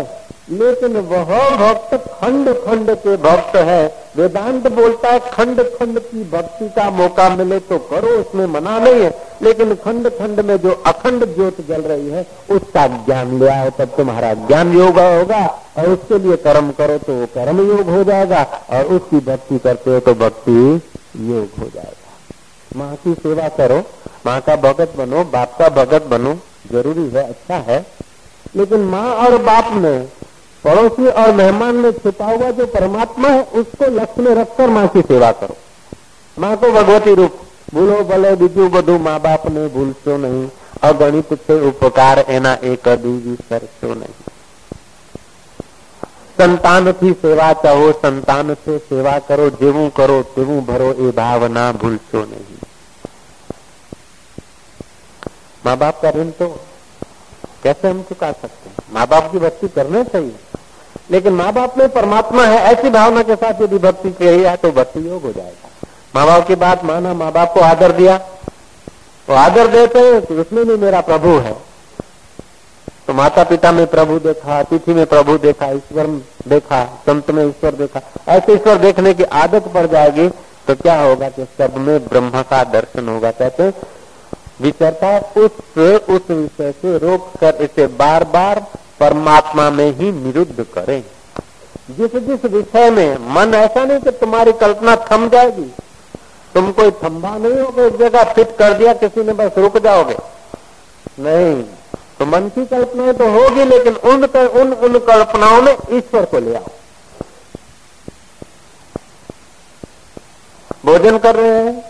लेकिन वह भक्त खंड खंड के भक्त है। वेदांत बोलता है, खंड खंड की भक्ति का मौका मिले तो करो, उसमें मना नहीं है। लेकिन खंड खंड में जो अखंड ज्योत जल रही है, उसका ज्ञान ले आओ, तब तुम्हारा ज्ञान योग होगा। और उसके लिए कर्म करो तो वो कर्म योग हो जाएगा। और उसकी भक्ति करते हो तो भक्ति योग हो जाएगा। माँ की सेवा करो। माँ का भगत बनो, बाप का भगत बनो। ज़रूरी है अच्छा है। लेकिन माँ और बाप में पड़ोसी और मेहमान में छिपा हुआ जो परमात्मा है, उसको लक्ष्य में रखकर माँ की सेवा करो। माँ को भगवती रूप, भूलो भले बीजू बधु, माँ बाप ने भूलशो नहीं। अगणित से उपकार एना एक विसरशो नहीं। संतान की सेवा चाहो, संतान से सेवा करो, जेवू करो, तेवू भरो, ए भावना भूलशो नहीं। माँ बाप का ऋण तो कैसे हम चुका सकते हैं? माँ बाप की भक्ति करने चाहिए। लेकिन माँ बाप में परमात्मा है, ऐसी भावना के साथ यदि भक्ति की है तो भक्ति योग हो जाएगा। माँ बाप की बात माना माँ बाप को आदर दिया तो आदर देते हैं तो उसमें भी मेरा प्रभु है। तो माता पिता में प्रभु देखा, अतिथि में प्रभु देखा, ईश्वर देखा, संत में ईश्वर देखा, ऐसे ईश्वर देखने की आदत पड़ जाएगी तो क्या होगा कि सब में ब्रह्म का दर्शन होगा। कहते विचरता उस उस विषय से रोक कर इसे बार बार परमात्मा में ही निरुद्ध करें। जिस जिस विषय में मन ऐसा नहीं कि तुम्हारी कल्पना थम जाएगी। तुम कोई थम्बा नहीं हो एक जगह फिट कर दिया, किसी ने बस रुक जाओगे। नहीं तो मन की कल्पनाएँ तो होगी, लेकिन उन उन उन कल्पनाओं में ईश्वर को ले आओ। भोजन कर रहे हैं?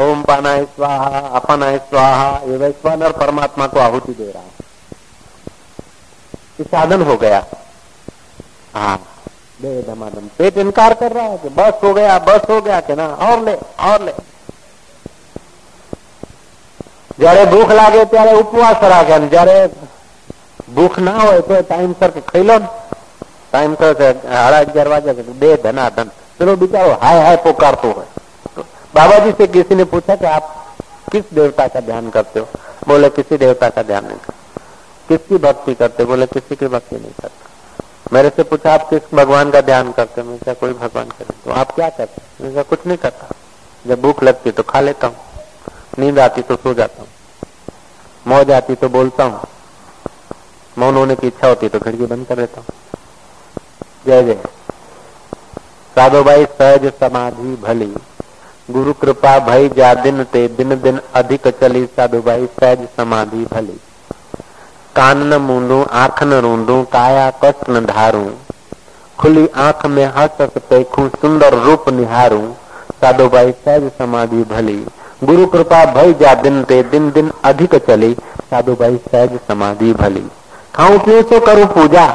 ओम पाना स्वाहा अपना स्वाहा ये वैश्वानर परमात्मा को आहुति दे रहा है। कि साधन हो गया। हाँ दे दमादम पेट इनकार कर रहा है कि बस हो गया, बस हो गया कि ना, और ले और ले। जरे भूख જયારે ભૂખ લાગે ત્યારે ઉપવાસ રાખે અને જયારે ભૂખ ના હોય खेलो टाइम ખાઈ લો ટાઈમસર સાડા दे धना धन। चलो बिचारो हाय हाय હાય तो है। बाबा जी से किसी ने पूछा कि आप किस देवता का ध्यान करते हो? बोले, किसी देवता का ध्यान नहीं। करते किसकी भक्ति करते? बोले, किसी की भक्ति नहीं करते। मेरे से पूछा, आप किस भगवान का ध्यान करते? मैं क्या कोई भगवान करे तो आप क्या करते? मैं कुछ नहीं करता। जब भूख लगती तो खा लेता हूँ। नींद आती तो सो जाता हूँ। मौज आती तो बोलता हूँ। मौन होने की इच्छा होती तो खिड़की बंद कर देता हूँ। जय जय। साधो भाई, सहज समाधि भली। गुरु कृपा भई, जा दिन ते दिन दिन अधिक चली। साधु भाई, सहज समाधि भली। कान न मूंदू आँख न रूंदू काया कष्ट न धारू। खुली आँख में हस हस पेखू सुंदर रूप निहारू। साधो भाई सहज समाधि भली। गुरु कृपा भई जा दिन ते दिन दिन अधिक चली। साधु भाई सहज समाधि भली। खाऊ, पीऊ तो करूँ पूजा।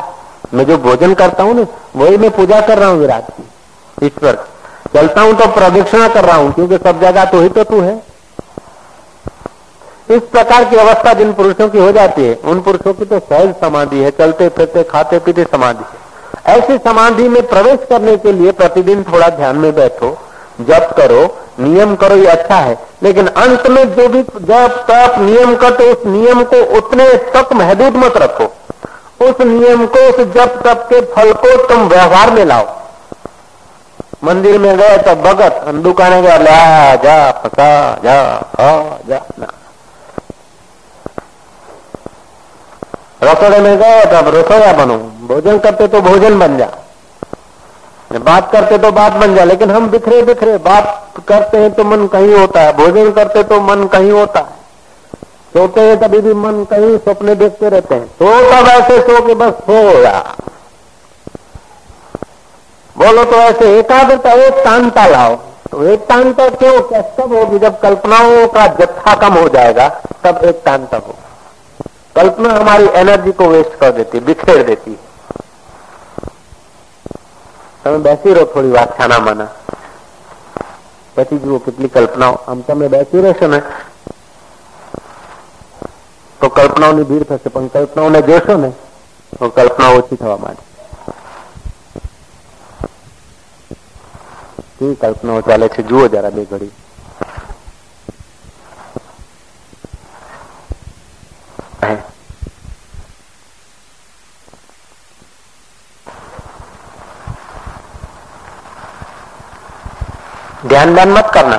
मैं जो भोजन करता हूँ ना, वही मैं पूजा कर रहा हूँ विराट की। ईश्वर, चलता हूँ तो प्रदक्षिणा कर रहा हूँ, क्योंकि सब जगह तो ही तो तू है। इस प्रकार की अवस्था जिन पुरुषों की हो जाती है, उन पुरुषों की तो सहज समाधि है, चलते फिरते खाते पीते समाधि है। ऐसी समाधि में प्रवेश करने के लिए प्रतिदिन थोड़ा ध्यान में बैठो, जप करो, नियम करो, ये अच्छा है। लेकिन अंत में जो भी जब तप, नियम कर तो उस नियम को उतने तक महदूद मत रखो। उस नियम को, उस जप, तप के फल को तुम व्यवहार में लाओ। मंदिर में गए तो भगत, दुकाने गया ला, जा, फसा, जा जा, ना। रसोड़े में गए तो अब रसोया बनो। भोजन करते तो भोजन बन जा। बात करते तो बात बन जा, लेकिन हम बिखरे बिखरे बात करते हैं तो मन कहीं होता है। भोजन करते तो मन कहीं होता है। सोते हैं तभी भी मन कहीं सपने देखते रहते हैं। तो तब ऐसे सो के बस सोया। बोलो तो ऐसे एकाग्रता एक तांता लाओ। तो एक तांता क्यों कब होगी? जब कल्पनाओं का जत्था कम हो जाएगा, तब एक तांता होगा। कल्पना हमारी एनर्जी को वेस्ट कर देती बिखेर देती है તમે બેસી રહો થોડી વાર છાના માના પછી જુઓ કેટલી કલ્પનાઓ આમ તમે બેસી રહેશો ને તો કલ્પનાઓની ભીડ થશે પણ કલ્પનાઓને જોશો ને તો કલ્પના ઓછી થવા માંડે કેવી કલ્પનાઓ ચાલે છે જુઓ જરા બે ઘડી ध्यान ध्यान मत करना।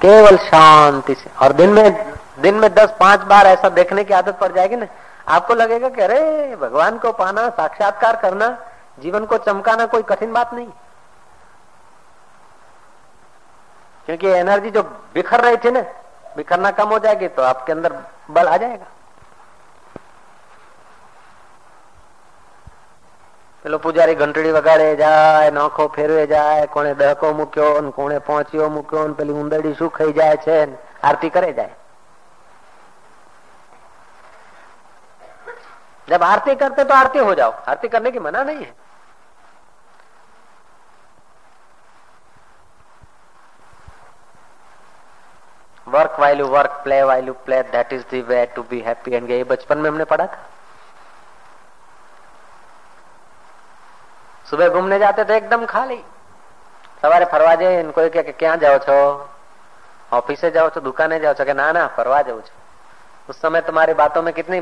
केवल शांति से। और दिन में दिन में दस पाँच बार ऐसा देखने की आदत पड़ जाएगी ना, आपको लगेगा कि अरे, भगवान को पाना, साक्षात्कार करना, जीवन को चमकाना कोई कठिन बात नहीं। क्योंकि एनर्जी जो बिखर रही थी ना, बिखरना कम हो जाएगी तो आपके अंदर बल आ जाएगा। પેલો પૂજારી ઘંટડી વગાડે જાય નોખો ફેરવે જાય કોણે દહકો મૂક્યો કોણે પહોંચ્યો મૂક્યો પેલી ઉંદરડી શું ખાઈ જાય છે आरती करे जाए जब आरती करते तो आरती हो जाओ आरती करने की मना नहीं है work while work play while play that is the way to be happy and ये बचपन में हमने पढ़ा था સુબહ ઘૂમને જાતે તો એકદમ ખાલી સવારે ફરવા જઈએ કોઈ કે ક્યાં જાઓ છો ऑफिसे जाओ છો दुकाने जाओ છો કે ના ના ફરવા जाऊं છું उस समय तुम्हारी बातों में कितनी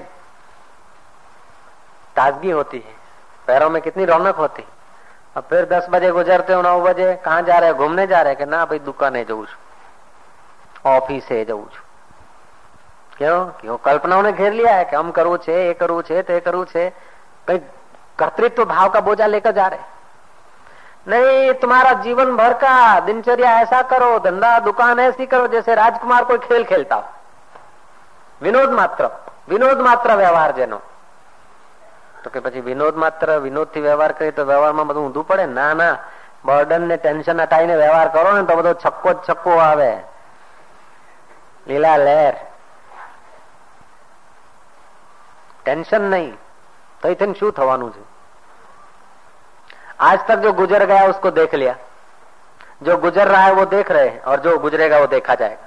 ताजगी होती है पैरों में कितनी रौनक होती अब फिर दस बजे गुजरते हो नौ बजे कहा जा रहे घूमने जा रहे कि ना भाई दुकाने जाऊं છું ઓફિસે જવું છું ક્યો ક્યો કલ્પનાઓને ઘેર लिया है कि हम કરવું છે એ કરવું છે તે કરવું છે કઈ कर्तृत्व भाव का बोझा लेकर जा रहे नहीं तुम्हारा जीवन भर का दिनचर्या ऐसा करो धंधा दुकान ऐसी करो जैसे राजकुमार कोई खेल खेलता हो विनोद मात्र विनोद मात्र व्यवहार જેનો તો કે પછી વિનોદ માત્ર વિનોદ થી વ્યવહાર કરીએ તો વ્યવહારમાં બધું ઊંધું પડે ના ના બર્ડન ને ટેન્શન હટાવીને વ્યવહાર કરો ને તો બધો છક્કો જ છક્કો આવે લીલા લહેર ટેન્શન નહીં તો શું થવાનું છે आज तक जो गुजर गया उसको देख लिया जो गुजर रहा है वो देख रहे हैं और जो गुजरेगा वो देखा जाएगा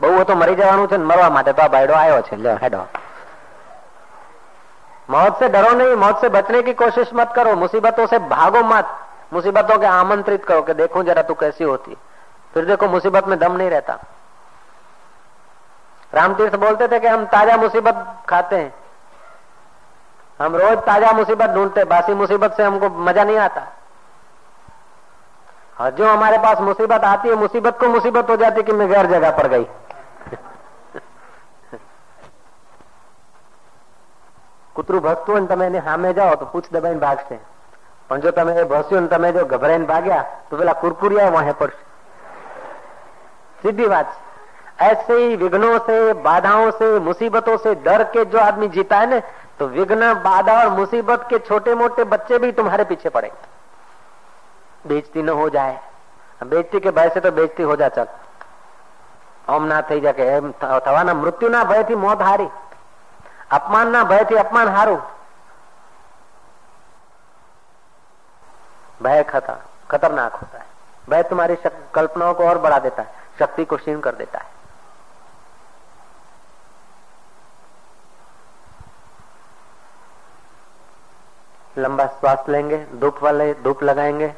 બહુ તો મરી જવાનું છે મરવા માટે તો આ બાયડો આવ્યો છે લે હેડો मौत से डरो नहीं मौत से बचने की कोशिश मत करो मुसीबतों से भागो मत मुसीबतों के आमंत्रित करो कि देखो जरा तू कैसी होती फिर देखो मुसीबत में दम नहीं रहता रामतीर्थ बोलते थे कि हम ताजा मुसीबत खाते हैं हम रोज ताजा मुसीबत ढूंढते बासी मुसीबत से हमको मजा नहीं आता और जो हमारे पास मुसीबत आती है मुसीबत को मुसीबत हो जाती कि मैं गैर जगह पर गई કૂતરું ભસતું હોય ને તમે એની સામે જાઓ તો પૂછ દબાઈને ભાગશે પણ જો તમે એ ભસ્યું ને તમે જો ગભરાઈને ભાગ્યા તો પેલા કુરકુરિયા વાહે પડશે सीधी बात ऐसे ही विघ्नों से बाधाओं से मुसीबतों से डर के जो आदमी जीता है ना तो विघ्न बाधा और मुसीबत के छोटे मोटे बच्चे भी तुम्हारे पीछे पड़े बेचती न हो जाए बेचती के भय से तो बेचती हो जा चल ઓમ ના થઈ જાય કે એમ થવાના મૃત્યુના ભયથી મોત હારી અપમાનના ભયથી અપમાન હારું भय खतर खतरनाक होता है भय तुम्हारी कल्पनाओं को और बढ़ा देता है शक्ति को क्षीण कर देता है लंबा श्वास लेंगे धूप वाले धूप लगाएंगे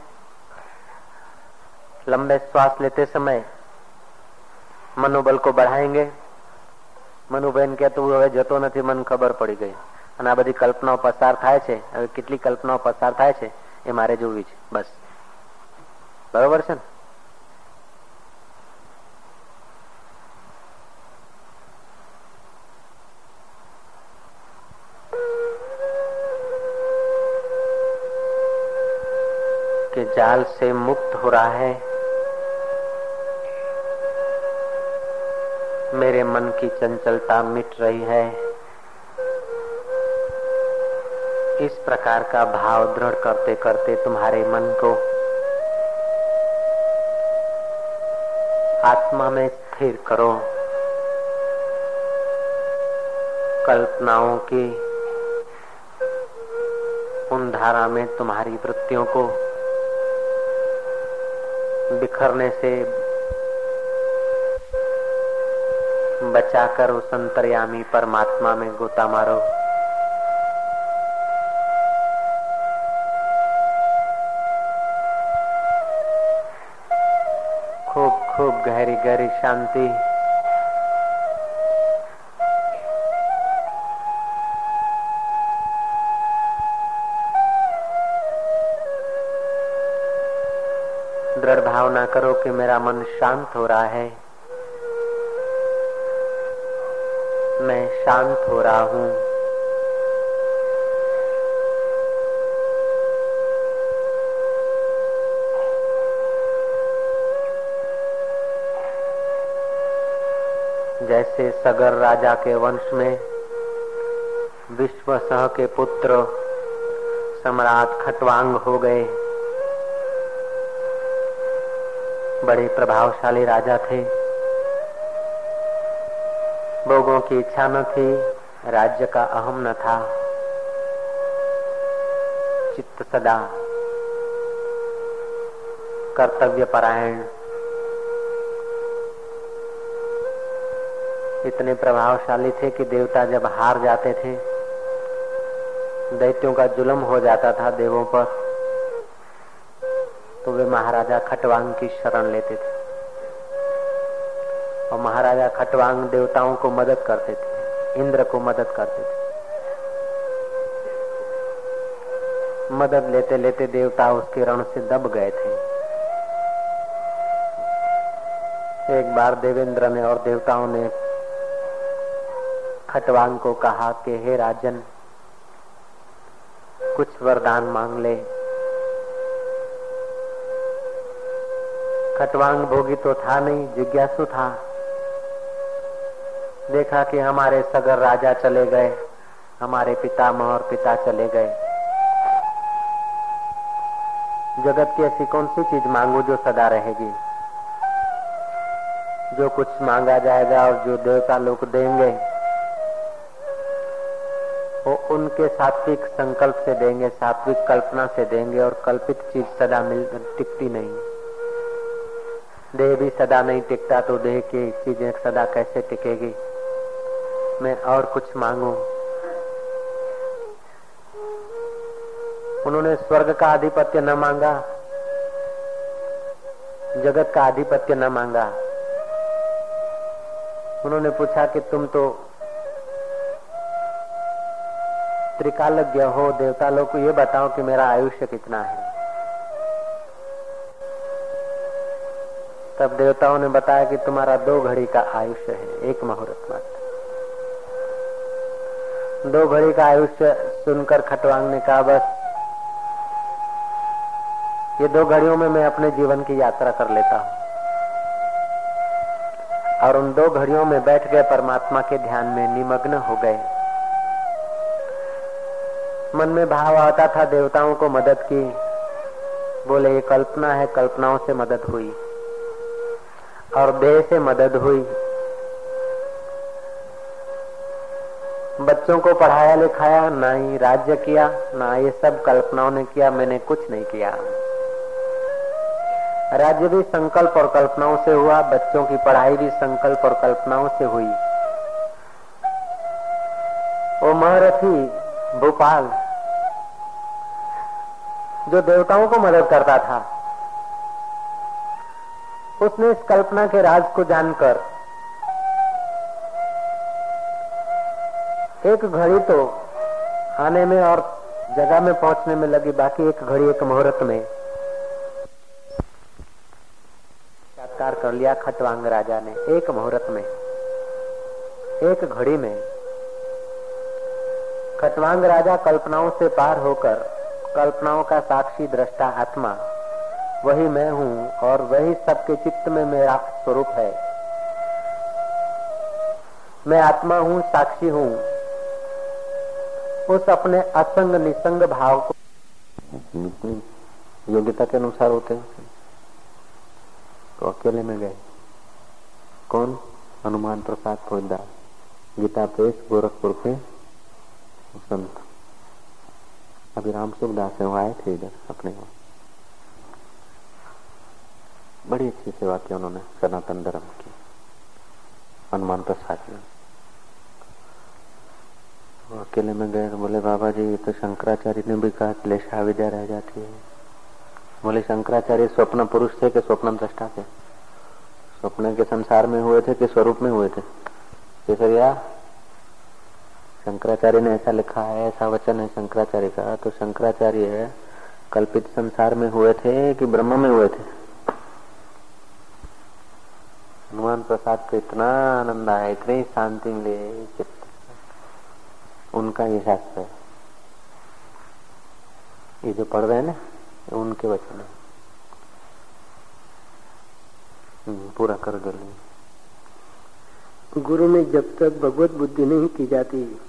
लंबे श्वास लेते समय मनोबल को बढ़ाएंगे મનુબેન કહેતું હવે જતો નથી મને ખબર પડી ગઈ અને આ બધી કલ્પનાઓ પસાર થાય છે હવે કેટલી કલ્પનાઓ પસાર થાય છે એ મારે જોવી છે બસ બરોબર છે ને जाल से मुक्त हो रहा है। मेरे मन की चंचलता मिट रही है। इस प्रकार का भाव दृढ़ करते करते तुम्हारे मन को आत्मा में स्थिर करो। कल्पनाओं की उन धारा में तुम्हारी वृत्तियों को बिखरने से बचाकर उस अंतर्यामी परमात्मा में गोता मारो। खूब खूब गहरी गहरी शांति। भावना करो कि मेरा मन शांत हो रहा है। मैं शांत हो रहा हूँ। जैसे सगर राजा के वंश में विश्व सह के पुत्र सम्राट खटवांग हो गए। बड़े प्रभावशाली राजा थे। भोगों की इच्छा न थी, राज्य का अहम न था। चित्त सदा कर्तव्य परायण इतने प्रभावशाली थे कि देवता जब हार जाते थे, दैत्यों का जुलम हो जाता था देवों पर। वे महाराजा खटवांग की शरण लेते थे। और महाराजा खटवांग देवताओं को मदद करते थे, इंद्र को मदद करते थे। मदद लेते लेते देवता उसके रण से दब गए थे। एक बार देवेंद्र ने और देवताओं ने खटवांग को कहा कि, हे राजन, कुछ वरदान मांग ले। खटवांग भोगी तो था नहीं, जिज्ञासु था। देखा कि हमारे सगर राजा चले गए, हमारे पितामह और पिता चले गए। जगत की ऐसी कौन सी चीज़ मांगू जो सदा रहेगी? जो कुछ मांगा जाएगा और जो देवता लोग देंगे, वो उनके सात्विक संकल्प से देंगे, सात्विक कल्पना से देंगे और कल्पित चीज़ सदा मिल, टिकती नहीं। देह भी सदा नहीं टिकता तो देह की चीज़ें सदा कैसे टिकेगी? मैं और कुछ मांगू। उन्होंने स्वर्ग का आधिपत्य न मांगा, जगत का आधिपत्य न मांगा। उन्होंने पूछा कि तुम तो त्रिकालज्ञ हो देवता लोग को ये बताओ कि मेरा आयुष्य कितना है? तब देवताओं ने बताया कि तुम्हारा दो घड़ी का आयुष्य है, एक मुहूर्त मात्र। दो घड़ी का आयुष्य सुनकर खटवांग ने कहा, बस, ये दो घड़ियों में मैं अपने जीवन की यात्रा कर लेता हूँ। और उन दो घड़ियों में बैठ गए परमात्मा के ध्यान में निमग्न हो गए। मन में भाव आता था देवताओं को मदद की। बोले, ये कल्पना है, कल्पनाओं से मदद हुई। और देह से मदद हुई। बच्चों को पढ़ाया लिखाया, ना ही राज्य किया, ना ये सब कल्पनाओं ने किया, मैंने कुछ नहीं किया। राज्य भी संकल्प और कल्पनाओं से हुआ, बच्चों की पढ़ाई भी संकल्प और कल्पनाओं से हुई। वो महारथी भोपाल, जो देवताओं को मदद करता था। उसने इस कल्पना के राज को जानकर एक घड़ी तो आने में और जगह में पहुँचने में लगी, बाकी एक घड़ी एक मुहूर्त में साक्षात्कार कर लिया खटवांग राजा ने। एक मुहूर्त में, एक घड़ी में खटवांग राजा कल्पनाओं से पार होकर, कल्पनाओं का साक्षी दृष्टा आत्मा वही मैं हूँ और वही सबके चित्त में मेरा स्वरूप है। मैं आत्मा हूँ, साक्षी हूँ। उस अपने असंग निसंग भाव को योग्यता के अनुसार होते हैं। तो अकेले में गए। कौन? हनुमान प्रसाद फौजदार। गीता प्रेस, गोरखपुर के संत। अभी राम सुखदास आए थे इधर, अपने वहाँ। बड़ी अच्छी सेवा की उन्होंने, सनातन धर्म की। हनुमान प्रसाद में अकेले में गए, बोले बाबा जी तो शंकराचार्य ने भी कहा, क्लेशा विद्या रह जाती है। बोले, शंकराचार्य स्वप्न पुरुष थे कि स्वप्न दृष्टा थे? स्वप्न के संसार में हुए थे कि स्वरूप में हुए थे? केसरिया शंकराचार्य ने ऐसा लिखा है, ऐसा वचन है शंकराचार्य का। तो शंकराचार्य कल्पित संसार में हुए थे कि ब्रह्म में हुए थे? हनुमान प्रसाद को इतना आनंद आया इतनी शांति मिले चित्त। उनका ये शास्त्र है। ये जो पढ़ रहे हैं ना उनके वचन है। हम्म, पूरा कर दो गुरु में जब तक भगवत बुद्धि नहीं की जाती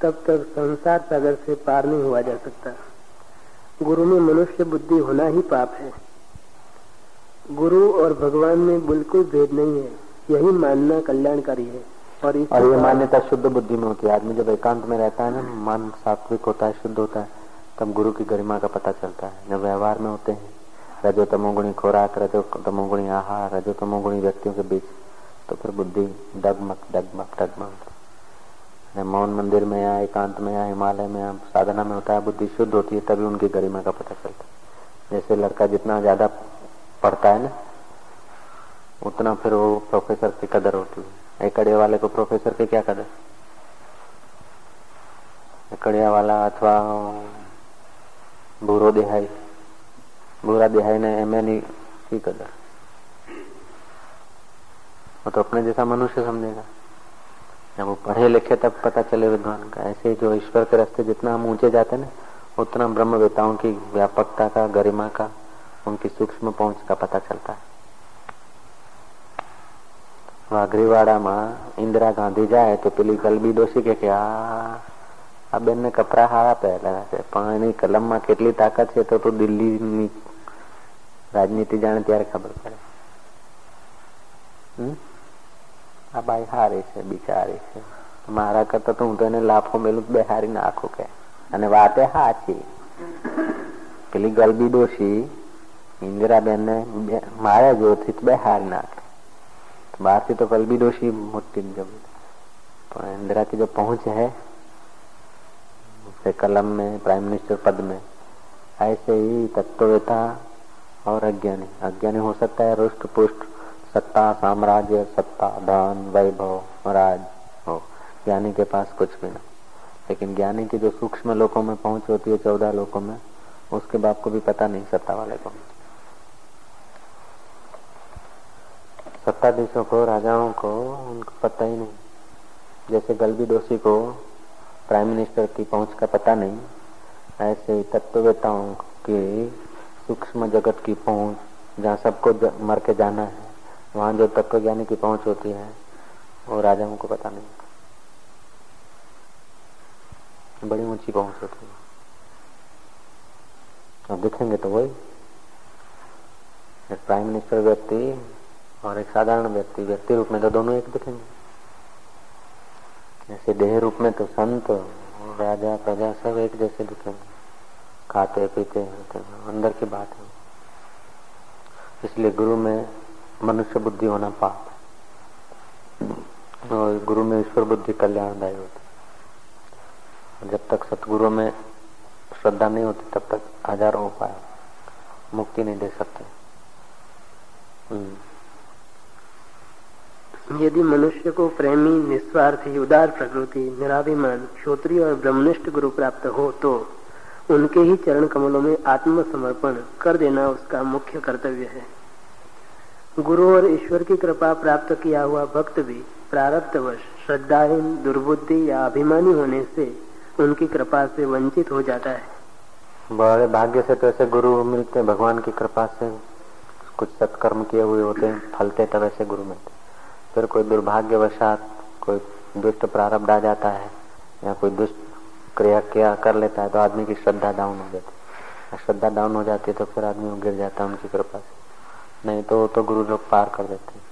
तब तक संसार सागर से पार नहीं हुआ जा सकता। गुरु में मनुष्य बुद्धि होना ही पाप है। गुरु और भगवान में बिल्कुल भेद नहीं है। यही मानना कल्याणकारी है। और, और ये मान्यता शुद्ध बुद्धि में होती है आदमी जब एकांत में रहता है ना मन सात्विक होता है शुद्ध होता है तब गुरु की गरिमा का पता चलता है। जब व्यवहार में होते हैं रजो तमोगुणी खुराक रजो तमोगुणी आहार रजो तमोगुणी व्यक्तियों के बीच तो फिर बुद्धि डगमग डगमग डगमग। मौन मंदिर में या एकांत में या हिमालय में या साधना में होता है बुद्धि शुद्ध होती है तभी उनकी गरिमा का पता चलता है। जैसे लड़का जितना ज़्यादा पढ़ता है ना? उतना फिर वो प्रोफेसर की कदर होती है। एकड़िया वाले को प्रोफेसर की क्या कदर? एकड़िया वाला अथवा भूरो देहाई। भूरा देहाई ने एम एन की कदर। वो तो अपने जैसा मनुष्य समझेगा। जब वो पढ़े लिखे तब पता चले विद्वान का। ऐसे जो ईश्वर के रास्ते जितना हम ऊँचे जाते ना, उतना ब्रह्म की व्यापकता का, गरिमा का उनकी सूक्ष्म पहुंच का पता चलता है વાઘરીવાડામાં ઇન્દિરા ગાંધી જાય તો પેલી કલબી ડોસી કે કે આ આ બેન ને કપડા હારા પહેરેલા છે પણ એની કલમમાં કેટલી તાકાત છે તો તું દિલ્હીની રાજનીતિ જાણે ત્યારે ખબર પડે આ બાઈ હારી છે બિચારી છે મારા કરતા તો હું તો એને લાફો મેલું બે હારી નાખું કે અને વાતે હાચી પેલી ગલબી ડોશી ઇન્દિરાબેન ને મારા જોરથી બે હાર નાખે बाहर से तो कल भी दोषी मोटी जब तो इंदिरा की जो पहुंच है कलम में प्राइम मिनिस्टर पद में ऐसे ही तत्ववेता और अज्ञानी अज्ञानी हो सकता है रुष्ट पुष्ट सत्ता साम्राज्य सत्ता धन वैभव राज हो ज्ञानी के पास कुछ भी ना लेकिन ज्ञानी की जो सूक्ष्म लोकों में पहुंच होती है चौदह लोकों में उसके बाप को भी पता नहीं सत्ता वाले को सत्ताधीशों को, राजाओं को, उनको पता ही नहीं। जैसे गलबी दोषी को प्राइम मिनिस्टर की पहुँच का पता नहीं, ऐसे तत्ववेताओं की सूक्ष्म जगत की पहुँच, जहाँ सबको मर के जाना है, वहाँ जो तत्व ज्ञानी की पहुँच होती है, वो राजाओं को पता नहीं। बड़ी ऊँची पहुँच होती है। अब देखेंगे तो वही। प्राइम मिनिस्टर व्यक्ति और एक साधारण व्यक्ति व्यक्ति रूप में तो दोनों एक दिखेंगे। जैसे देह रूप में तो संत, राजा, प्रजा सब एक जैसे दिखेंगे। खाते, पीते होते अंदर की बात है। इसलिए गुरु में मनुष्य बुद्धि होना पाप और गुरु में ईश्वर बुद्धि कल्याणदायी होती जब तक सतगुरु में श्रद्धा नहीं होती, तब तक हज़ारों उपाय मुक्ति नहीं दे सकते। हम्म। यदि मनुष्य को प्रेमी, निस्वार्थी, उदार प्रकृति, निराभिमान, क्षोत्रीय और ब्रह्मनिष्ठ गुरु प्राप्त हो तो उनके ही चरण कमलों में आत्मसमर्पण कर देना उसका मुख्य कर्तव्य है। गुरु और ईश्वर की कृपा प्राप्त किया हुआ भक्त भी प्रारब्धवश श्रद्धाहीन, दुर्बुद्धि या अभिमानी होने से उनकी कृपा से वंचित हो जाता है। बड़े भाग्य से तो ऐसे गुरु मिलते भगवान की कृपा से कुछ सत्कर्म किए हुए होते हैं, फलते तब ऐसे गुरु मिलते फिर कोई दुर्भाग्यवशात कोई दुष्ट प्रारब्ध आ जाता है या कोई दुष्ट क्रिया किया कर लेता है तो आदमी की श्रद्धा डाउन हो जाती है। श्रद्धा डाउन हो जाती है तो फिर आदमी गिर जाता है उनकी कृपा से। नहीं तो वो तो गुरु लोग पार कर देते हैं।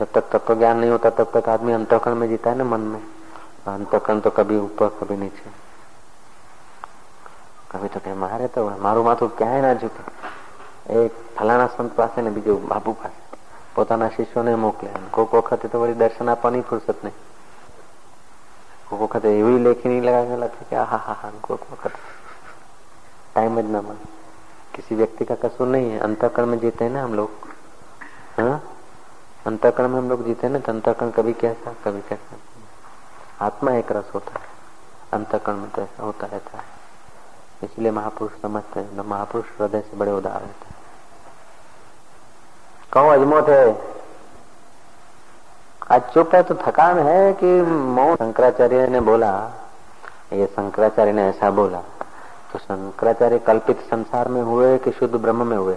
जब तक तत्व ज्ञान नहीं होता, तब तक आदमी अंतकरण में जीता है ना मन में। अंतकरण तो कभी ऊपर, कभी नीचे। कभी तो कह, मारे तो हमारू माथू तो क्या है ना झुके એક ફલાણા સંત પાસે ને બીજું બાપુ પાસે પોતાના શિષ્યોને મોકલે કોઈક વખતે તો વળી દર્શન આપવાની ફુરસત નહીં કોઈક વખતે એવી લેખી લગાવીને લખે કે હા હા હા કોઈક वक्त टाइम જ ना મળે किसी व्यक्ति का कसूर नहीं है अंतकरण में जीते हैं ना हम लोग हाँ अंतकरण में हम लोग जीते हैं ना तो अंतकरण कभी कैसा कभी कैसा आत्मा एक रस होता है अंतकरण में तो ऐसा होता रहता है इसलिए महापुरुष समझते हैं महापुरुष हृदय से बड़े उदार रहते हैं कहो अजमोत है। आज चुप है तो थकान है कि मौन? शंकराचार्य ने बोला, ये शंकराचार्य ने ऐसा बोला तो शंकराचार्य कल्पित संसार में हुए कि शुद्ध ब्रह्म में हुए?